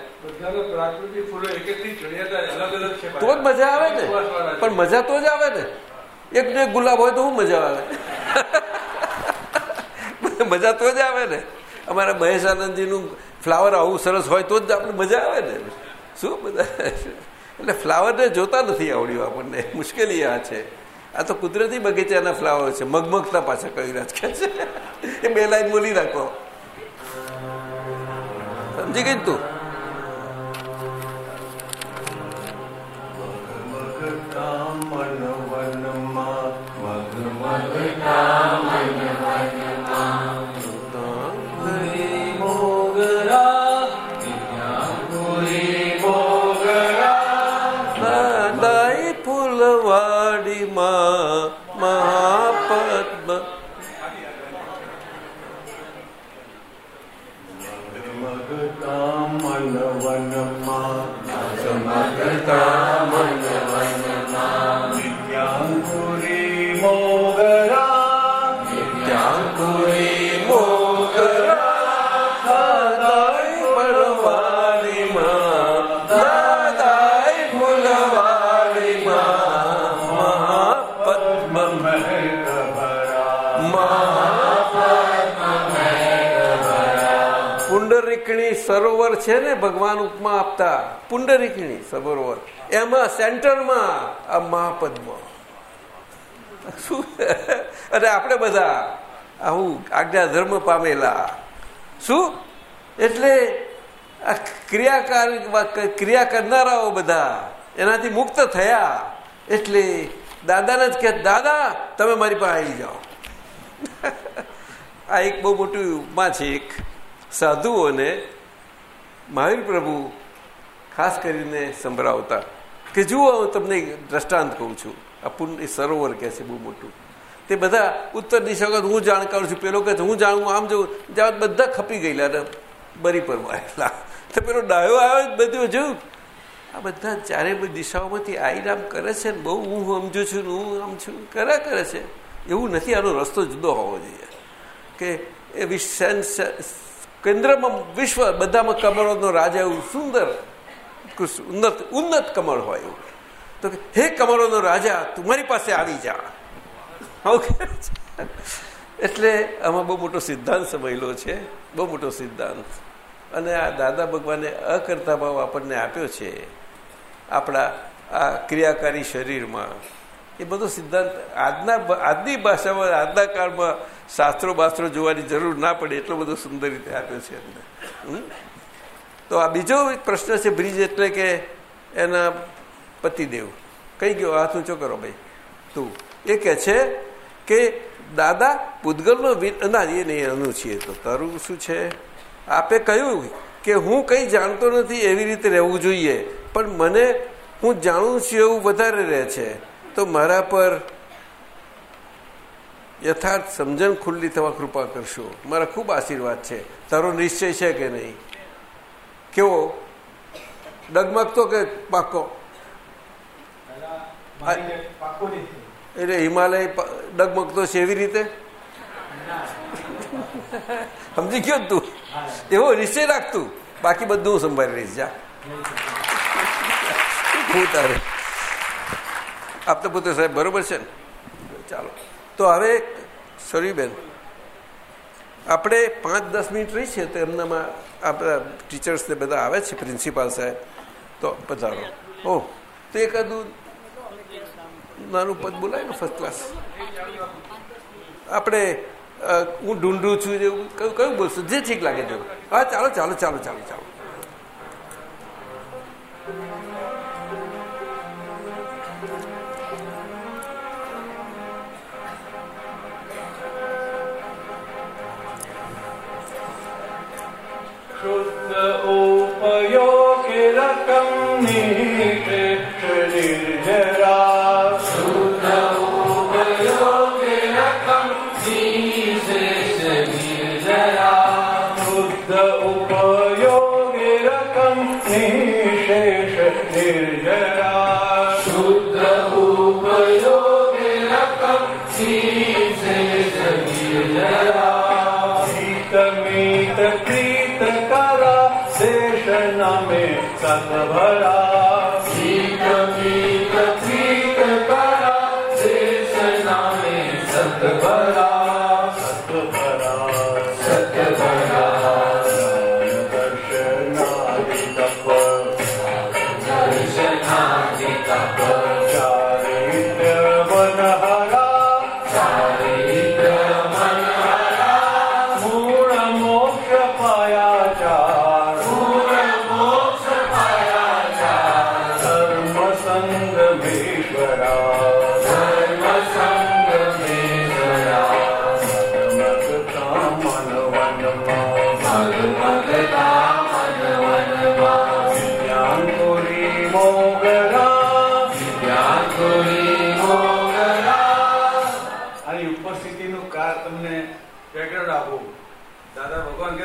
તો જ મજા આવે ને. પણ મજા તો જ આવે ને. એક ને ગુલાબ હોય તો હું મજા આવે? (laughs) મજા તો જ આવે ને. અમારા મહેશ આનંદજીનું ફ્લાવર આવું સરસ હોય તો જ આપણે મજા આવે ને. શું બધા એટલે ફ્લાવરને જોતા નથી આવડ્યું આપણને. મુશ્કેલી આ છે. આ તો કુદરતી બગીચાના ફ્લાવર છે. મગમગતા પાછા કઈ રાજ છે. એ બે લાઈન બોલી રાખો સમજી ગઈ સરોવર છે ને ભગવાન ઉપમા આપતા પુંડરીકણી સરોવર. એમાં સેન્ટરમાં આ મહાપદ્મ. શું? અને આપણે બધા આવું આજ્ઞા ધર્મ પામેલા. શું? એટલે આ ક્રિયાકાર ક્રિયા કરનારાઓ બધા એનાથી મુક્ત થયા. એટલે દાદાને જ કે, દાદા, તમે મારી પાસે આવી જાઓ. આ એક બહુ મોટું ઉપમા છે એક સાધુઓને મહાવીર પ્રભુ ખાસ કરીને સંભળાવતા કે જુઓ, હું તમને દ્રષ્ટાંત કહું છું. આ પુણ્ય સરોવર કહે છે, બહુ મોટું. તે બધા ઉત્તર દિશા હું જાણકાર છું. પેલો કહે હું જાણું, આમ જવું જ્યાં બધા ખપી ગયેલા ને બરી પર મારેલા તો પેલો ડાયો આવ્યો બધું જોયું આ બધા ચારે દિશાઓમાંથી આઈ આમ કરે છે ને, બહુ હું સમજુ છું હું આમ છું. કર્યા કરે છે. એવું નથી, આનો રસ્તો જુદો હોવો જોઈએ. કે એ કેન્દ્રમાં વિશ્વ બધામાં કમળોનો રાજા એવું સુંદર ઉન્નત ઉન્નત કમળ હોય એવું. તો હે કમળોનો રાજા, તું પાસે આવી જા. એટલે આમાં બહુ મોટો સિદ્ધાંત સમયેલો છે, બહુ મોટો સિદ્ધાંત. અને આ દાદા ભગવાને અકર્તા ભાવ આપણને આપ્યો છે, આપણા આ ક્રિયાકારી શરીરમાં. એ બધો સિદ્ધાંત આજના આજની ભાષામાં, આજના કાળમાં શાસ્ત્રો બાસ્ત્રો જોવાની જરૂર ના પડે, એટલો બધો સુંદર રીતે આપ્યો છે એમને. તો આ બીજો પ્રશ્ન છે બ્રિજ એટલે કે એના પતિદેવ. કઈ ગયો? હાથ ઊંચો કરો ભાઈ. તું એ કે છે કે, દાદા પૂતગલનો ના, એ નહીં, એનું છીએ તો. તારું શું છે? આપે કહ્યું કે હું કંઈ જાણતો નથી એવી રીતે રહેવું જોઈએ, પણ મને, હું જાણું છું એવું વધારે રહે છે. તો મારા પર યથાર્થ સમજણ ખુલ્લી થવા કૃપા કરશો. મારા ખૂબ આશીર્વાદ છે. તારો નિશ્ચય છે કે નહીં? કેવો? ડગમગતો કે પાકો એટલે હિમાલય ડગમગતો છે એવી રીતે? સમજી ગયો તું? એવો નિશ્ચય રાખતું બાકી બધું હું સંભાળી રહીશ જા. હું તારે. આપતા પુત્ર સાહેબ બરોબર છે ને? ચાલો. તો હવે સરીબેન આપણે પાંચ દસ મિનિટ રહી છે તો એમનામાં આપણા ટીચર્સને બધા આવે છે પ્રિન્સિપાલ સાહેબ. તો પધારો. ઓ, તો એકાદું નાનું પદ બોલાય ને ફર્સ્ટ ક્લાસ આપણે હું ઢૂંઢું છું એવું કયું કયું બોલશું? જે ઠીક લાગે તેવું. હા, ચાલો ચાલો ચાલો ચાલો ચાલો.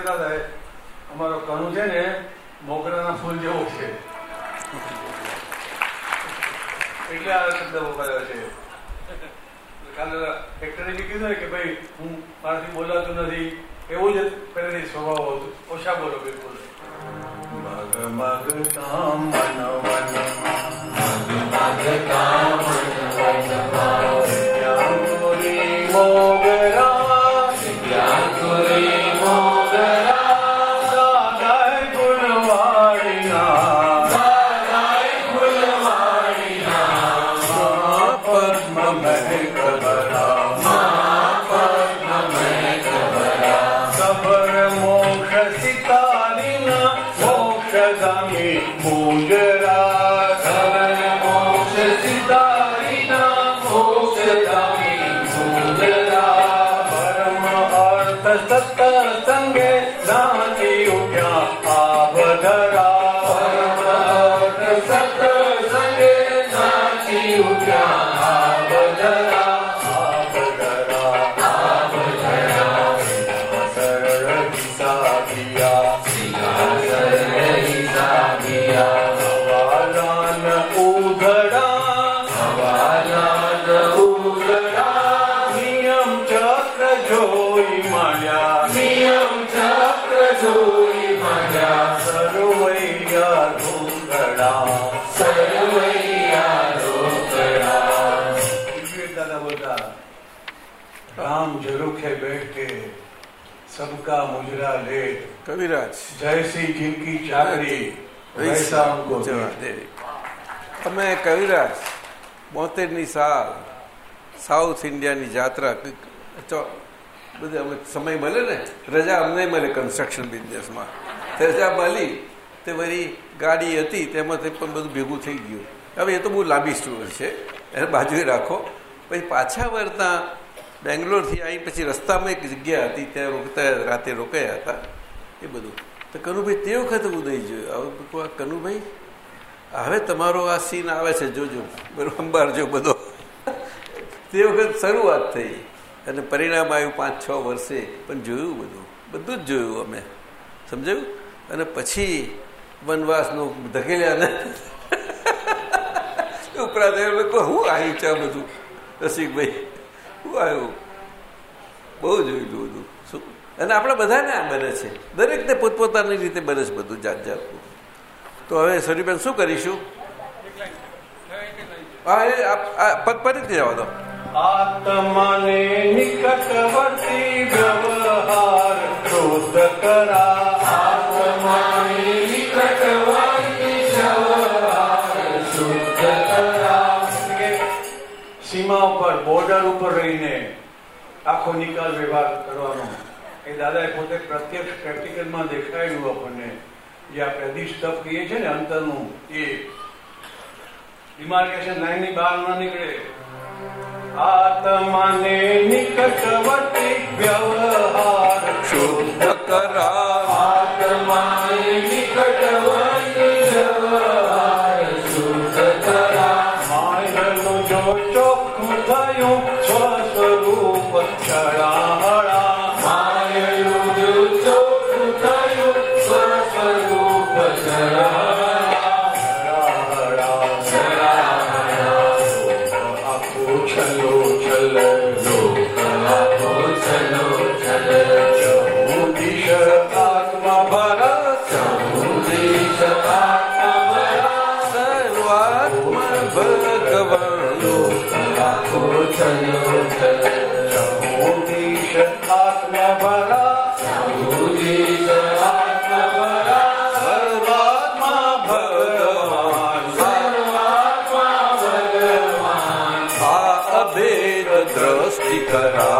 કહેતા હતા અમારો કણુ છે ને મોગરાના ફૂલ જેવો છે એટલે આ શબ્દ વપરાયો છે કાલે ફેક્ટરી બી કીધું કે ભાઈ હું મારાથી બોલાતું નથી એવું જ પહેલેથી સ્વભાવ હતો ઓછા બોલો બિલકુલ મગ મગ કામ મન વન મોગરા અર્થ સત સંગે કવિરાજ. જયસી જીનકી ચાકરી. વૈસા દે. કવિરાજ બોતેરની સાલ સાઉથ ઇન્ડિયાની જાત્રા બધે અમે સમય મળે ને? રજા અમને મળે કન્સ્ટ્રક્શન બિઝનેસમાં રજા મળી તે વળી ગાડી હતી તેમાંથી પણ બધું ભેગું થઈ ગયું. હવે એ તો બહુ લાંબી સ્ટોરી છે. એને બાજુએ રાખો. પછી પાછા વળતા બેંગ્લોરથી આવી પછી રસ્તામાં એક જગ્યા હતી, ત્યાં રોકતા રાતે રોકાયા હતા. એ બધું. તો કનુભાઈ તે વખતે ઉદય જોયું. હવે કનુભાઈ, હવે તમારો આ સીન આવે છે, જોજો. અંબાર અંબારજો બધો. તે વખત શરૂઆત થઈ. અને પરિણામ આવ્યું પાંચ, છ વર્ષે. પણ જોયું બધું. બધું જ જોયું અમે. સમજાયું? અને પછી વનવાસનું ધકેલ્યા ને. ઉપરાંત લોકો હું આવ્યું છે બધું? રસિકભાઈ. શું આવ્યું? બહુ જોયેલું બધું શું? અને આપણે બધાને આ બને છે. દરેકને પોતપોતાની રીતે બને છે બધું જાત જાતનું. તો હવે સરીબેન શું કરીશું? હા એ પદ ફરીથી જવા દો. આત્મને નિકટવર્તી વ્યવહાર શોધ કરા. કે સીમા ઉપર બોર્ડર ઉપર રહીને આખો નિકાલ વ્યવહાર કરવાનો એ દાદાએ પોતે પ્રત્યક્ષ પ્રેક્ટિકલમાં દેખાડ્યું આપણને જે આપણે અધિષ્ઠપ કહીએ છીએ ને અંતરનું એ ડિમાર્કેશન લાઈનની બહાર ન નીકળે આત્માને નિકટવર્તી વ્યવહાર શુદ્ધ કરા માયનું દ્રષ્ટિ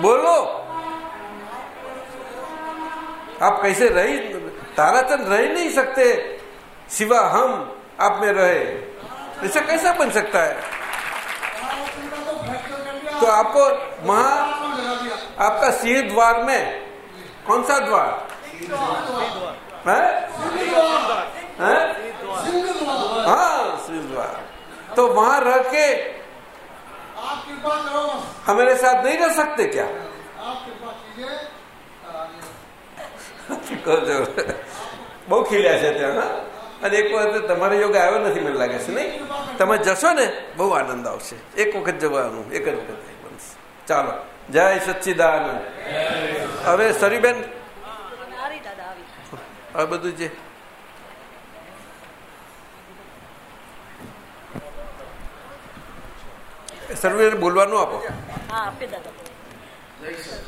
बोलो। आप कैसे रही ताराचंद रह नहीं सकते। सिवा हम आप में रहे। ऐसा कैसा बन सकता है? तो आपको वहाँ आपका सिंह द्वार में कौन सा द्वार? हाँ सिंह द्वार। तो वहाँ रह के आप कृपा करो हमारे साथ नहीं रह सकते क्या आप कृपा कीजिए કહો છો. બહુ ખીલ્યા છે ત્યાં હા અને એક વખત તમારે યોગ આવ્યો નથી મને લાગે છે નહીં તમે જશો ને બહુ આનંદ આવશે એક વખત જવાનું એક જ વખત નહીં બનશે ચાલો જય સચ્ચિદાનંદ હવે સરીબેન આવી દાદા આવી આ બધું જે સર્વે બોલવાનું આપો. હા આપી દાદા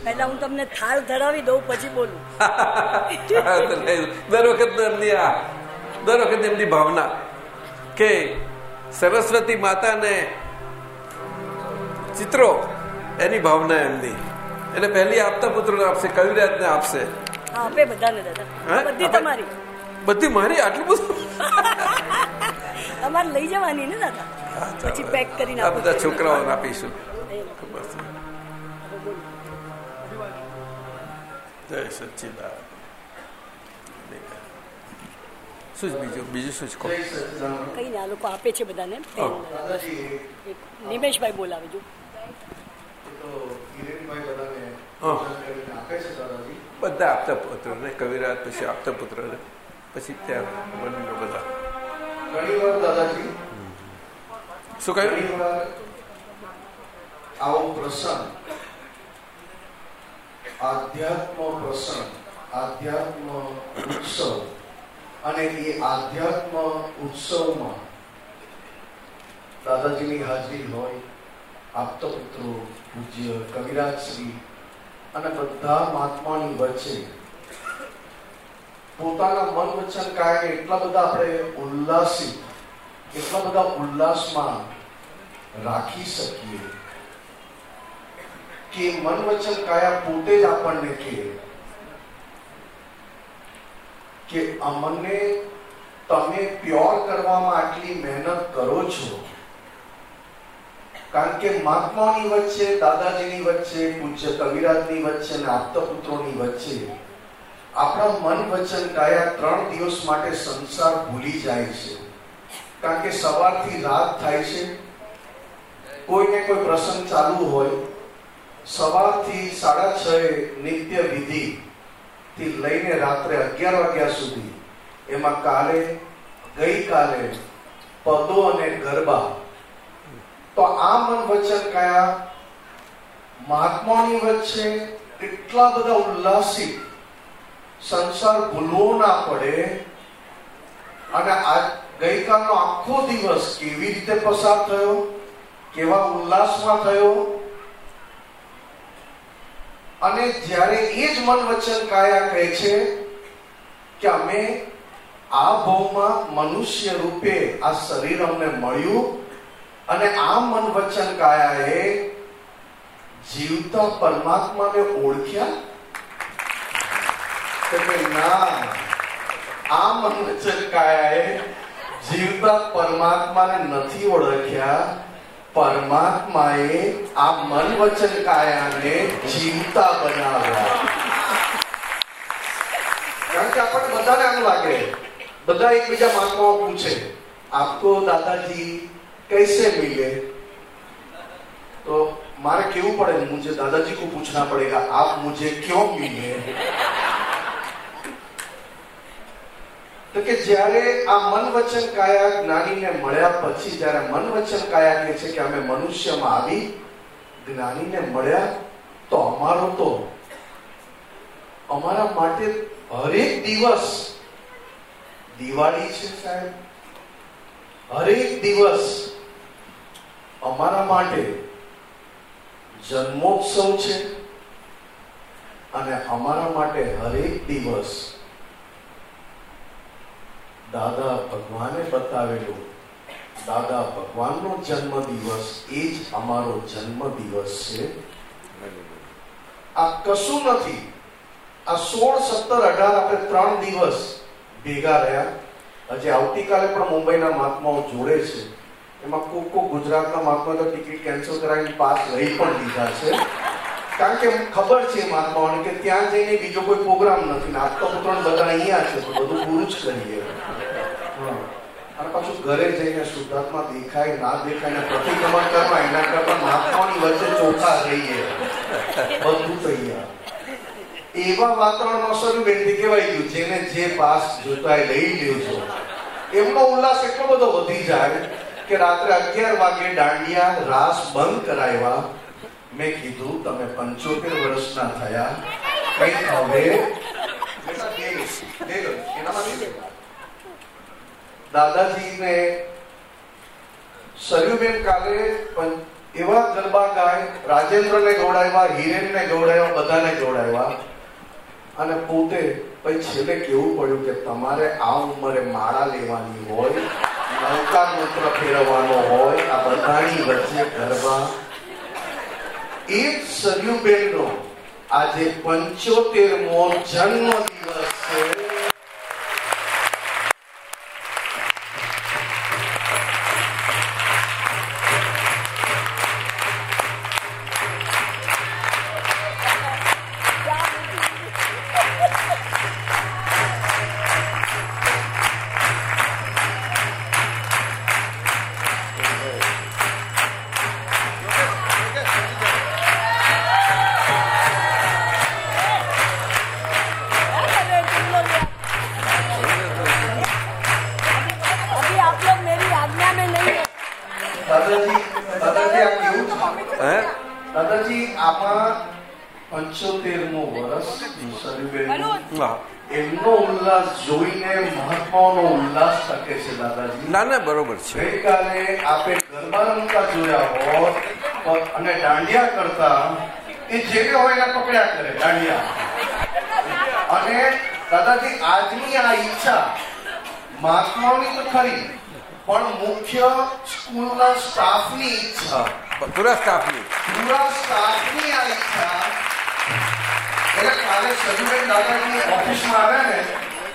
પહેલા હું તમને થાળ ધરાવી દઉં પછી બોલું. (laughs) દર વખત એમની આ દર વખત એમની ભાવના કે સરસ્વતી માતાને ચિત્રો એની ભાવના એમની. એટલે પહેલી આપતા પુત્રોને આપશે કવિરાજને આપશે? આપે બધાને દાદા. બધી તમારી. બધી મારી? આટલું બધું? (laughs) તમારે લઈ જવાની ને દાદા? પછી પેક કરીને આ બધા છોકરાઓને આપીશું. જય સચિદાન શું બીજું? બીજું શું કહો? કઈ ને આ લોકો આપે છે બધાને. નિમેશભાઈ બોલાવે જો. બધા આપતા પુત્રોને કવિરાજ પછી આપતા પુત્રોને પછી ત્યાં વડીલો બધા. ઘણી વાર દાદાજી શું કહ્યું? ઘણીવાર આવો પ્રસંગ આધ્યાત્મ પ્રસંગ આધ્યાત્મ ઉત્સવ અને એ આધ્યાત્મ ઉત્સવમાં દાદાજીની હાજરી હોય આપતો પુત્રો પૂજ્ય કવિરાજશ્રી અને બધા મહાત્માની વચ્ચે પોતાના મન વચન કાયને એટલા બધા આપણે ઉલ્લાસિત એટલા બધા ઉલ્લાસમાં રાખી શકીએ કે મન વચન કાયા પોતે જ આપણને કહે કે અમને તમે પ્યોર કરવામાં આટલી મહેનત કરો છો. કારણ કે મહાત્માની વચ્ચે, દાદાજીની વચ્ચે, પૂજ્ય કવિરાજની વચ્ચે અને આપતપુત્રોની વચ્ચે આપણા મન વચન કાયા ત્રણ દિવસ માટે સંસાર ભૂલી જાય છે. કારણ કે સવારથી રાત થાય છે. કોઈને કોઈ પ્રસંગ ચાલુ હોય, સવારથી સાડા છ નિત્ય વિધિ થી લઈને રાત્રે અગિયાર વાગ્યા સુધી, એમાં કાલે, ગઈકાલે, પદો અને ગરબા. તો આ મન વચન કયા મહાત્માની વચ્ચે એટલા બધા ઉલ્લાસિત સંસાર ભૂલવો ના પડે અને ગઈકાલનો આખો દિવસ કેવી રીતે પસાર થયો? કેવા ઉલ્લાસમાં થયો? અને જ્યારે એ જ મન વચન કાયા કહે છે કે અમે આ ભવમાં મનુષ્ય રૂપે આ શરીર અમને મળ્યું અને આ મન વચન કાયાએ જીવતા પરમાત્માને ઓળખ્યા? કે ના. આ મનોચર કાયાએ જીવતા પરમાત્માને નથી ઓળખ્યા. પરમાત્માએ આ મન કાયાને જીવતા બનાવ્યા. કારણ કે આપણને બધાને આમ લાગે. બધા એકબીજા મહાત્માઓ પૂછે, આપકો દાદાજી કૈસે મિલે? तो मारे केव पड़े मुझे दादाजी को पूछना पड़ेगा आप मुझे क्यों मिले તો કે જ્યારે આ મન વચન કાયા જ્ઞાનીને મળ્યા પછી, જ્યારે મન વચન કાયા કહે છે કે અમે મનુષ્યમાં આવી જ્ઞાનીને મળ્યા, તો અમારો તો અમારા માટે હરેક દિવસ દિવાળી છે સાહેબ. હરેક દિવસ અમારા માટે જન્મોત્સવ છે અને અમારા માટે હરેક દિવસ દાદા ભગવાને બતાવેલું. દાદા ભગવાનનો જન્મ દિવસ એ જ અમારો જન્મ દિવસ છે. આ કશું નથી. આ સોળ, સત્તર, અઢાર આપણે ત્રણ દિવસ ભેગા રહ્યા. હજી આવતીકાલે પણ મુંબઈના મહાત્માઓ જોડે છે. એમાં કોક કોક ગુજરાતના મહાત્મા તો ટિકિટ કેન્સલ કરાવીને પાસ લઈ પણ લીધા છે. કારણ કે ખબર છે મહાત્માઓને કે ત્યાં જઈને બીજો કોઈ પ્રોગ્રામ નથી. ને આપતા પુત્ર બધા અહીંયા છે તો બધું પૂરું જ કરીએ અને પાછું ઘરે જઈને શુદ્ધાત્મા દેખાય, ના દેખાય પ્રતિક્રમણ કરવા, એના કરતા મહાત્માની વચ્ચે ચોખા રહીએ. બધું તૈયાર. એવા વાતાવરણમાં સ્વરૂપેથી કહેવાય ગયું, જેને જે પાસ જોતા લઈ લેજો. એમનો ઉલ્લાસ એટલો બધો વધી જાય કે રાત્રે અગિયાર વાગે દાંડિયા રાસ બંધ કરાવ્યા. મેં કીધું, તમે પંચોતેર વર્ષના થયા કઈ હવે. દાદાજીને સરયુબેન કાલે એવા ગરબા ગાય, રાજેન્દ્રને ગૌડાવ્યા હિરેનને ગૌડાવ્યા બધાને ગૌડાવ્યા અને પોતે પછી છેલ્લે કેવું પડ્યું કે તમારે આ ઉંમરે માળા લેવાની હોય, નૌકા મંત્ર ફેરવવાનો હોય, આ બધાની વચ્ચે ગરબા એ જ સરયુબેનનો આજે પંચોતેરમો જન્મ દિવસ છે. પંચોતેરમો વર્ષ એમનો ઉલ્લાસ જોઈને મહાત્માઓનો ઉલ્લાસ શકે છે દાદાજી. ના ના બરોબર છે. ગઈકાલે આપણે ગરબા રમતા જોયા હોત અને દાંડિયા કરતા એ જે હોય એને પકડ્યા કરે દાંડિયા. અને દાદાજી આજની આ ઈચ્છા મહાત્માઓની તો ખરી પણ મુખ્ય સ્કૂલના સ્ટાફની ઈચ્છા. પૂરા સ્ટાફની. પૂરા સ્ટાફની આ ઈચ્છા એટલે કાલે સજુબેન દાદાજી ઓફિસમાં આવ્યા ને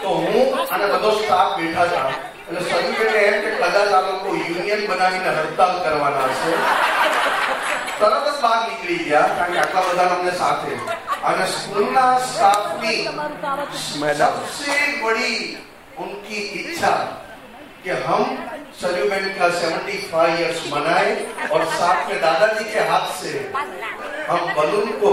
તો હું અને બધો સ્ટાફ બેઠા હતા એટલે સજુબેને એમ કે કદાચ આ લોકો યુનિયન બનાવીને હડતાલ કરવાના છે તરત જ બહાર નીકળી ગયા કારણ કે આટલા બધા અમને સાથે અને સ્કૂલના સ્ટાફની તમારું કામ હતું મેડમ सबसे बड़ी उनकी इच्छा कि हम सरयूबेन का 75 इयर्स मनाए और साथ में दादाजी के हाथ से हम बलून को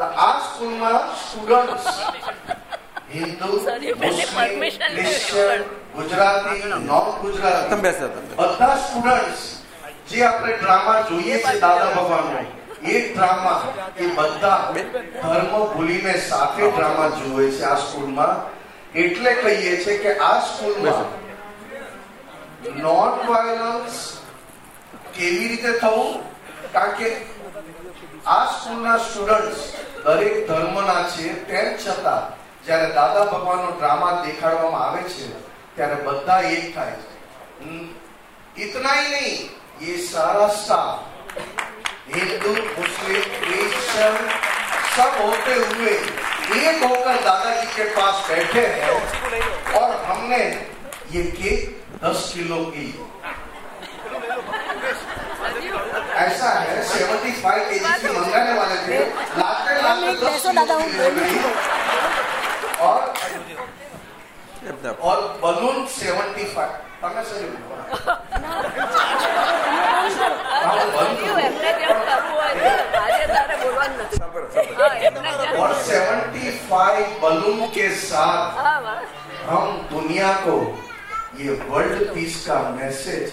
આ સ્કૂલમાં student Hindu Muslim Christian Gujarati non Gujarati બધા સ્ટુડન્ટ્સ જે આપણે ડ્રામા જોઈએ છે દાદા ભગવાનનો એ ડ્રામા એ બધા ધર્મ ભૂલીને સાથે ડ્રામા જોવે છે આ સ્કૂલમાં. એટલે કહીએ છે કે આ સ્કૂલમાં નોન વાયલન્સ કેવી રીતે થવું? કારણ કે આ સ્કૂલના સ્ટુડન્ટ્સ દરેક ધર્મના છે તેમ છતાં જ્યારે દાદા ભગવાનનો ડ્રામા દેખાડવામાં આવે છે ત્યારે બધા એક થાય છે હમ, इतना ही नहीं ये सारा स्टाफ हिंदू मुस्लिम क्रिश्चियन सब होते हुए एक होकर दादाजी के पास बैठे हैं और हमने ये केक दस किलो की ऐसा है सेवेंटी फाइव केजी से मंगाने वाले थे। लाते लाते और और बलून सेवेंटी फाइव। पकड़ से हाँ, और सेवेंटी फाइव बलून के साथ हम दुनिया को ये वर्ल्ड पीस का मैसेज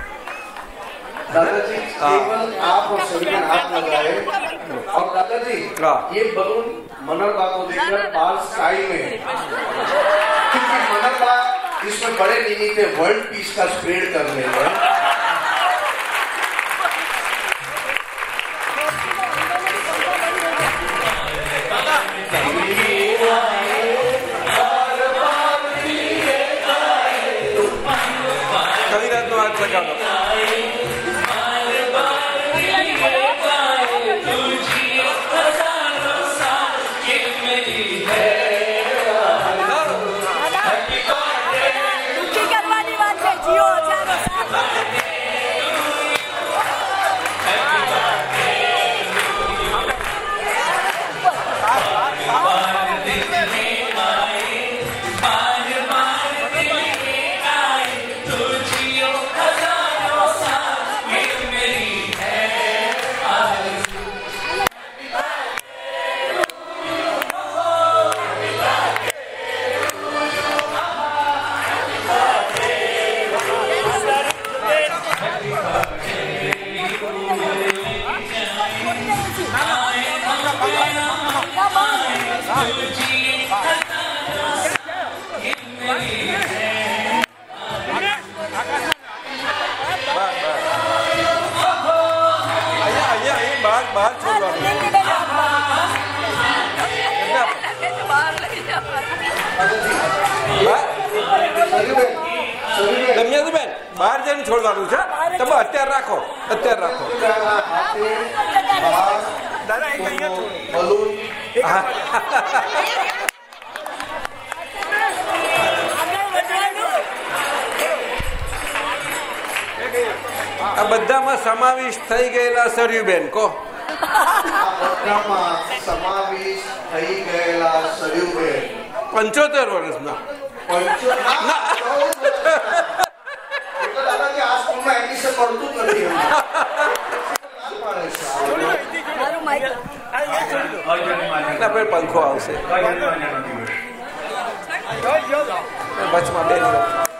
दादाजी हाँ। केवल आप और सभी ने हाथ लगाए और दादाजी हाँ। ये बलून मनरबा को देखकर बाल साई में क्योंकि मनरबा इसमें बड़े निमित्त वर्ल्ड पीस का स्प्रेड कर रहे हैं જઈને છોડવાનું છે. તમે અત્યારે રાખો અત્યારે રાખો. આ બધામાં સમાવિષ્ટ થઈ ગયેલા સરયુબેન કહો. સમાવેશ થઈ ગયેલા સરયુબેન. પંચોતેર વર્ષના પંચો- ના, ચૌદ વર્ષના. એટલે દાદાજી આ એડમિશન મળતું જ નથી પંખો આવશે. વચમાં બે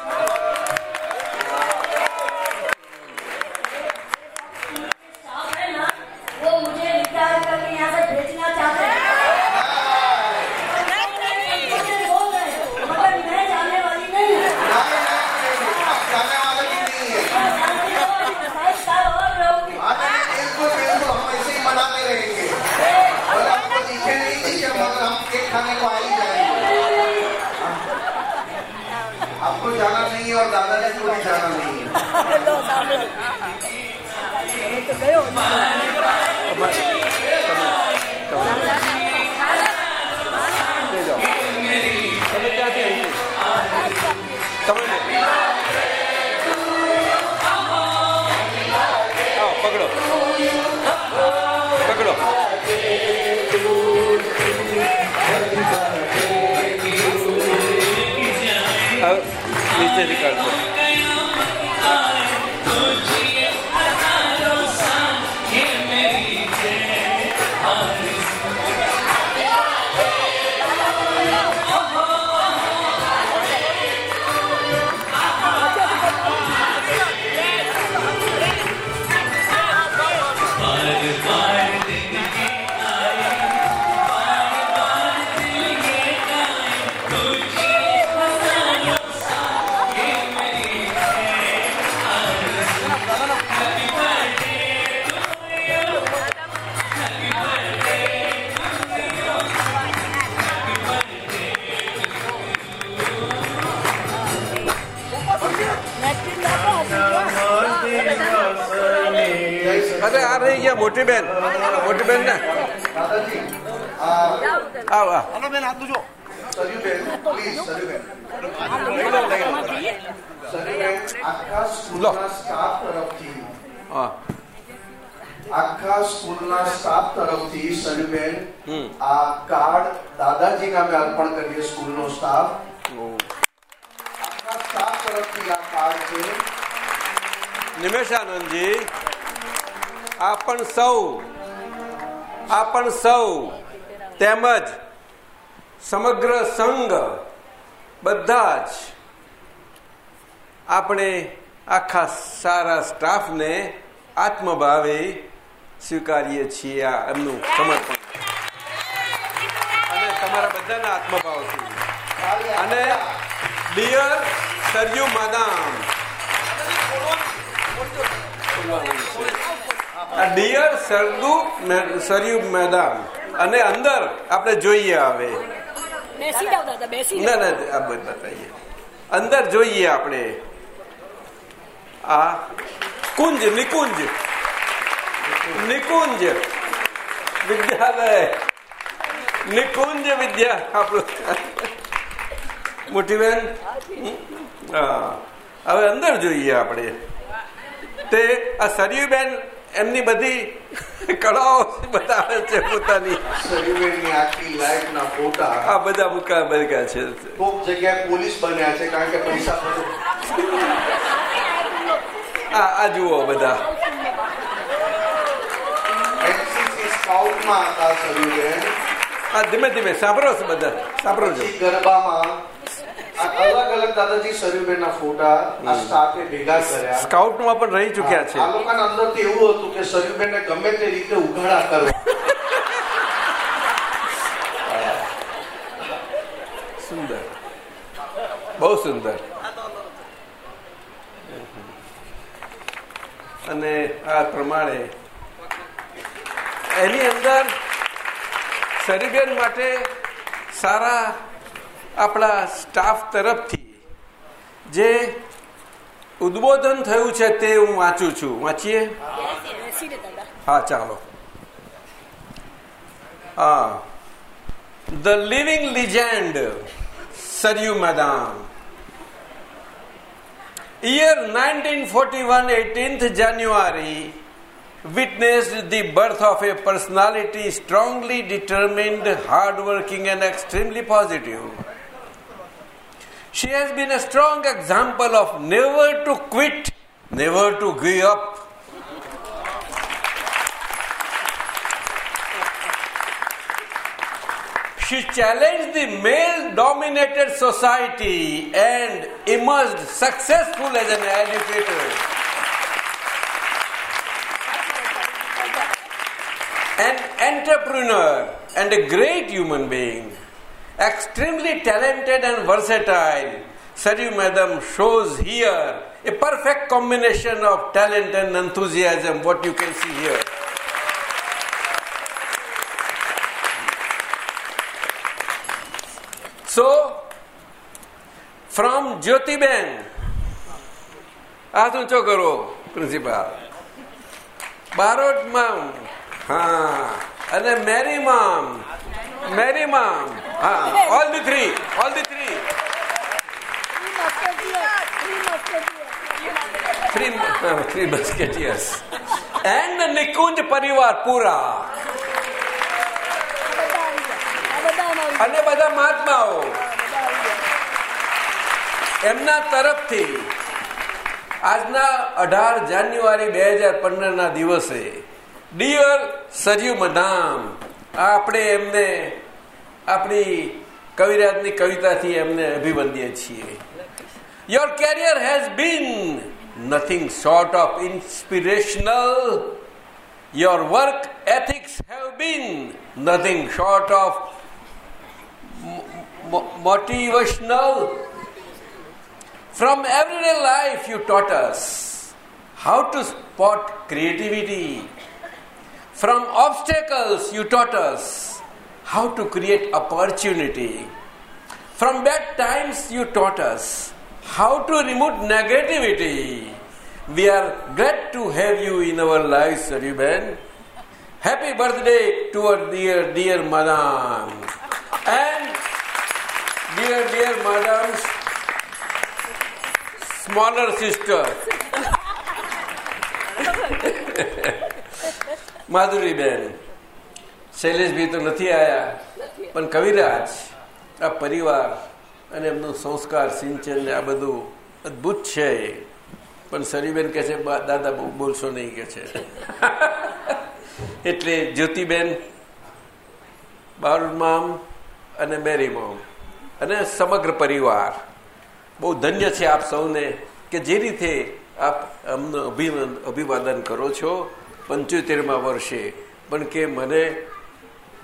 dedik artık. મોટી બેન. મોટી બેન ને. દાદાજી આ આવ આખા સ્કૂલના સ્ટાફ તરફથી હમ. આ કાર્ડ દાદાજી નામે અર્પણ કરીએ સ્કૂલનો સ્ટાફ આખા સ્ટાફ તરફથી આ કાર્ડ છે. નિમેશાનંદજી આ પણ સૌ, આ પણ સૌ તેમજ સમગ્ર સંઘ બધા જ આપણે આખા સારા સ્ટાફને આત્મભાવે સ્વીકારીએ છીએ આ એમનું સમર્પણ. અને તમારા બધાના આત્મભાવથી. અને ડિયર સરયુ માદામ. આ ડિયર સરદુ સરયુ મેદાન અને અંદર આપણે જોઈએ આવે. ના ના આ બતાવીએ અંદર જોઈએ આપણે. આ કુંજ નિકુંજ. નિકુંજ. વિદ્યાલય. નિકુંજ વિદ્યા આપણું. મોટી બેન. હા. હવે અંદર જોઈએ આપણે. તે આ સરયુબેન એમની બધી કળાઓ બતાવે છે પોતાની. આ બધા મૂકા બધા છે. કોક જગ્યાએ પોલીસ બન્યા છે કારણ કે પૈસા હા આ આ જુઓ બધા. આ ધીમે ધીમે સાંભળો છો બધા સાંભળો છો. ગરબામાં અલગ અલગ દાદાજી સરયુબેનના ફોટા આ સ્ટાફે ભેગા કર્યા. સ્કાઉટમાં પણ રહી ચુક્યા છે. આ લોકોના અંદરથી એવું હતું કે સરયુબેનને ગમે તે રીતે ઉઘાડા કરવા સુંદર. બહુ સુંદર. અને આ પ્રમાણે એની અંદર સરીબેન માટે સારા આપણા સ્ટાફ તરફથી જે ઉદ્બોધન થયું છે તે હું વાંચું છું વાંચીએ હા ચાલો હા ધ લિવિંગ લિજેન્ડ સરયુ મેદાન Year 1941, 18th January, witnessed the birth of a personality strongly determined, hardworking, and extremely positive. She has been a strong example of never to quit, never to give up. She challenged the male dominated society and emerged successful as an educator. An entrepreneur and a great human being, extremely talented and versatile. Saryu Madam shows here a perfect combination of talent and enthusiasm, what you can see here. So, from Jyotiben હાથ ઊંચો કરો principal Barot મામ હા અને મેરી મામ મેરી ma'am હા all the three all the three three three musketeers and Nikunj પરિવાર પૂરા અને બધા મહાત્માઓ. એમના તરફથી આજના અઢાર જાન્યુઆરી બે હજાર પંદર ના દિવસે ડિયર સરયુ આપણે એમને આપણી કવિરાજની કવિતાથી એમને અભિવંદીએ છીએ your career has been nothing short of inspirational your work have been nothing short of mo- motivational. From everyday life, you taught us how to spot creativity. From obstacles, you taught us how to create opportunity. From bad times, you taught us how to remove negativity. We are glad to have you in our lives, Sariban. Happy birthday to our dear, dear madam. And dear, dear madam's smaller sister. (laughs) Madhuriben Shaileshbhai તો નથી આયા, પણ કવિરાજ, આ પરિવાર અને એમનું સંસ્કાર, સિંચન ને આ બધું અદભુત છે પણ સરીબેન કે છે, "બા- દાદા બહુ બોલશો નહીં કે છે. એટલે જ્યોતિબેન બારુમામ અને મેરીમામ અને સમગ્ર પરિવાર. બહુ ધન્ય છે આપ સૌને કે જે રીતે આપ અમને અભિવાદન કરો છો. પંચોતેરમાં વર્ષે પણ કે મને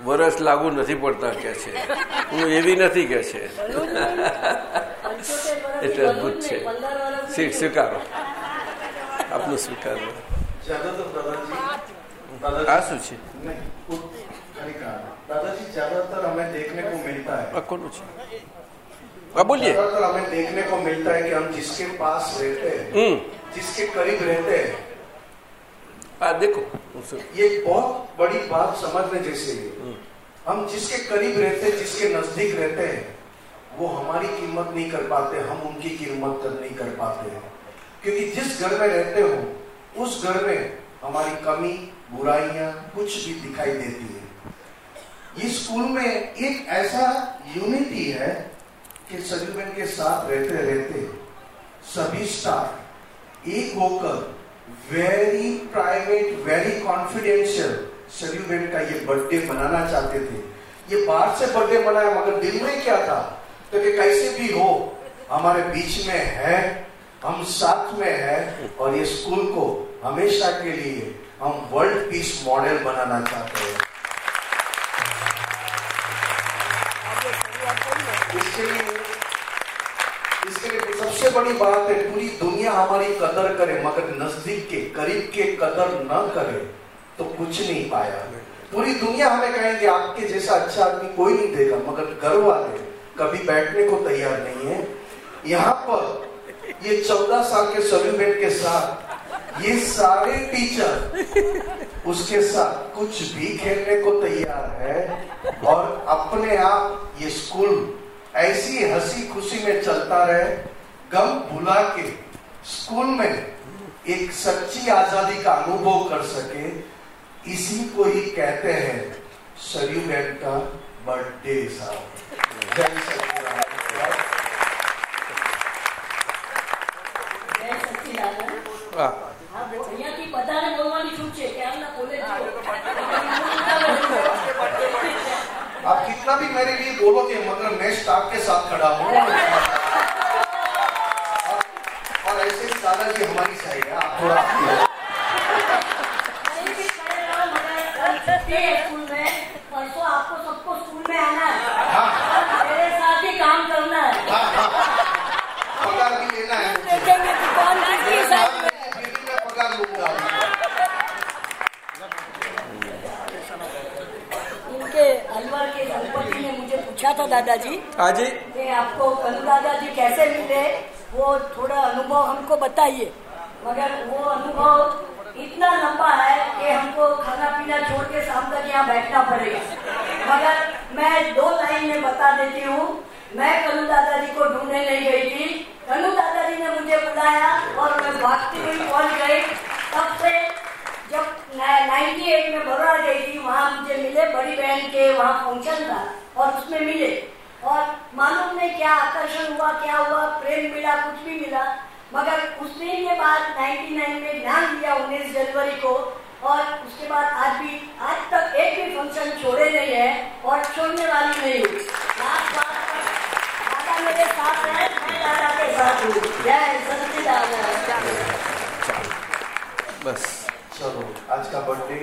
વરસ લાગુ નથી પડતા કે છે હું એવી નથી કે છે એટલે અદભુત છે સ્વી- સ્વીકારો આપનું સ્વીકારો ज्यादातर दादाजी આ શું છે नहीं वो नहीं कहा दादाजी ज्यादातर हमें देखने को मिलता है આ કોનું છે હા બોલીએ ज्यादातर हमें देखने को मिलता है कि हम जिसके पास रहते हैं હમ जिसके करीब रहते हैं आ, देखो। ये बहुत बड़ी बात समझने जैसे है। हम्म। हम जिसके करीब रहते हैं जिसके नज़दीक रहते हैं वो हमारी कीमत नहीं कर पाते हम उनकी कीमत कर नहीं कर पाते हैं। क्योंकि जिस घर में रहते हो उस घर में हमारी कमी बुराइयाँ कुछ भी दिखाई देती है। इस स्कूल में एक ऐसा यूनिटी है कि सजीवन के साथ रहते रहते सभी स्टाफ एक होकर वेरी प्राइवेट वेरी कॉन्फिडेंशियल सलीबन का ये बर्थडे मनाना चाहते थे। ये बाहर से बर्थडे मनाया, मगर दिल में क्या था? तो कि कैसे भी हो, हमारे बीच में है, हम साथ में है, और ये स्कूल को हमेशा के लिए हम वर्ल्ड पीस मॉडल बनाना चाहते हैं। बड़ी बात है, पूरी दुनिया हमारी कदर करे, मगर नज़दीक के, करीब के कदर न करे तो कुछ नहीं पाया। पूरी दुनिया हमें कहेंगे, आपके जैसा अच्छा आदमी कोई नहीं देगा, मगर घर वाले कभी बैठने को तैयार नहीं है। यहाँ पर ये चौदह साल के सर्टिफिकेट के साथ, ये सारे टीचर उसके साथ कुछ भी खेलने को तैयार है और अपने आप ये स्कूल ऐसी हँसी खुशी में चलता रहे गम भुला के स्कूल में एक सच्ची आज़ादी का अनुभव कर सके इसी को ही कहते हैं सरयू बहन का बर्थडे साहब। आप कितना भी मेरे लिए बोलोगे मगर मैं स्टाफ के साथ खड़ा हूँ। दादा जी हमारी सही है। आप थोड़ा परसों आपको सबको स्कूल में आना है मेरे साथ ही काम करना है पगार भी लेना है पगार लूँगा अलवर के ने मुझे पूछा था दादाजी हाँ जी। आपको कल दादाजी कैसे मिले? वो थोड़ा अनुभव हमको बताइए। मगर वो अनुभव इतना लंबा है कि हमको खाना पीना छोड़ के शाम तक यहाँ बैठना पड़ेगा। मगर मैं दो लाइन में बता देती हूँ। मैं कलू दादाजी को ढूँढने नहीं गई थी। कलू दादाजी ने मुझे बुलाया और मैं भागती हुई पहुँच गई। तब से जब नाइन्टी एट में बड़ोड़ा गई थी, वहाँ मुझे मिले बड़ी बहन के, वहाँ फ़ंक्शन था और उसमें मिले। और मालूम नहीं क्या आकर्षण हुआ क्या हुआ प्रेम मिला कुछ भी मिला मगर उसने ये बात 99 में ध्यान दिया 19 जनवरी को और उसके बाद आज भी आज तक एक भी फ़ंक्शन छोड़े नहीं है और छोड़ने वाली नहीं हूँ। दादा मेरे साथ है मैं दादा के साथ हूँ। जय सच्चिदानंद। बस। चलो आज का बर्थडे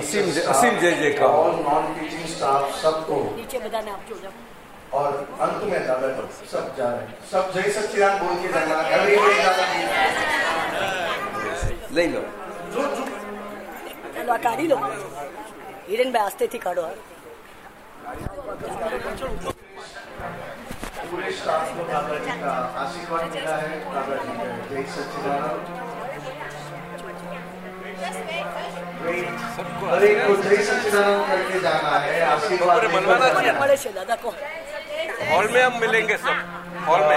असीम जय जय का। और नॉन टीचिंग स्टाफ सबको। नीचे बताना आप जो और अंत में दादा तो सब जा रहे सब जय सच्चिदान बोल के जाना एवरीबडी दादा ले लो। जो जो चलो काढ़ी लो। हिरन भाई आस्ते थी काढ़ो हाँ। पूरे स्टाफ को दादा जी का आशीर्वाद मिला है। दादा जी का जय सच्चिदानंद। हरे को तो जय सच्चिदानंद करके जाना है आशीर्वाद बड़े बड़े से दादा को। हॉल में हम मिलेंगे सब। हॉल में।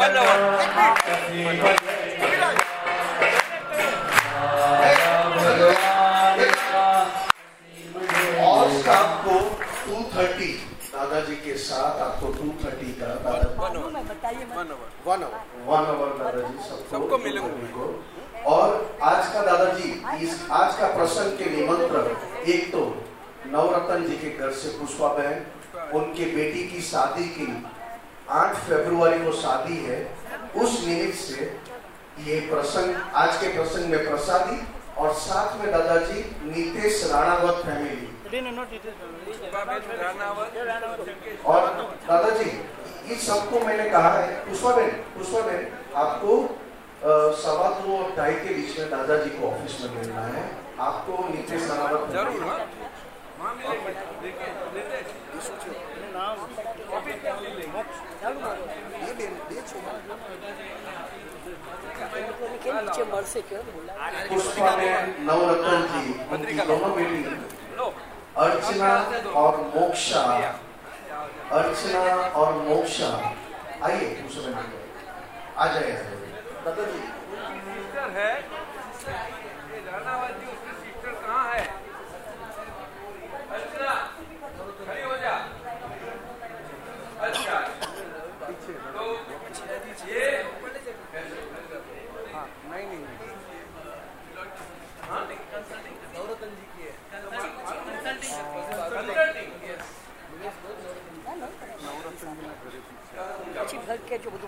वन आवर और स्टाफ को 230 दादाजी के साथ आपको 230 का वन आवर वन आवर दादाजी सबको मिलेंगे। और आज का दादाजी इस आज का प्रसंग के निमंत्रण एक तो नवरत्न जी के घर से पुष्पा बहन उनके बेटी की शादी की 8 फरवरी को शादी है, उस निमित्त से ये प्रसंग, आज के प्रसंग में प्रसादी और साथ में दादाजी नीतेश राणावत फैमिली और दादाजी इस सबको मैंने कहा है, पुष्पा बहन पुष्पा बहन, आपको सवा दो और ढाई के बीच में दादाजी को ऑफ़िस में मिलना है। आपको नीतेश राणावत पुष्पा में नवरत्न जी उनकी दोनों बेटी अर्चना और मोक्षा। अर्चना और मोक्षा। आइए पुष्पा आ जाइए। दादा जी है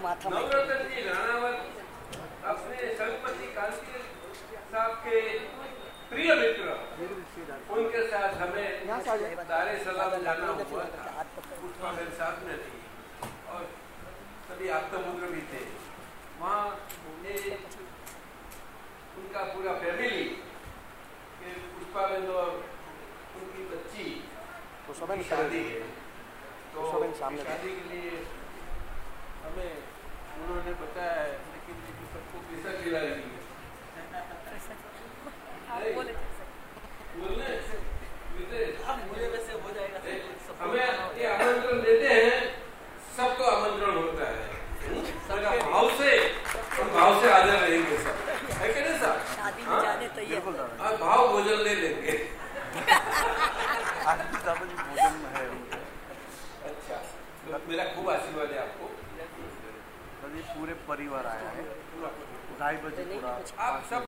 माथा में। अपने संपति कांति साहब के प्रिय मित्र उनके साथ हमें दारे सलाम जाना हुआ था। उसका मेरे साथ में थी। और सभी आत्ममुद्र भी थे। वहाँ उनका पूरा फैमिली के पुष्पा बिंदु और उनकी बच्ची शादी है। तो शादी के लिए हमें उन्होंने बताया है लेकिन लेकिन सबको कैसा खिलाएँगे (laughs) बोलने हमें ये आमंत्रण देते हैं सबको आमंत्रण होता है। सबका भाव से हम भाव से हाजिर रहेंगे सब है कि नहीं साहब शादी में? जाने तो भाव भोजन ले लेंगे। (laughs) अच्छा मेरा खूब आशीर्वाद है आपको। पूरे परिवार आया है राय बजी पूरा आप सब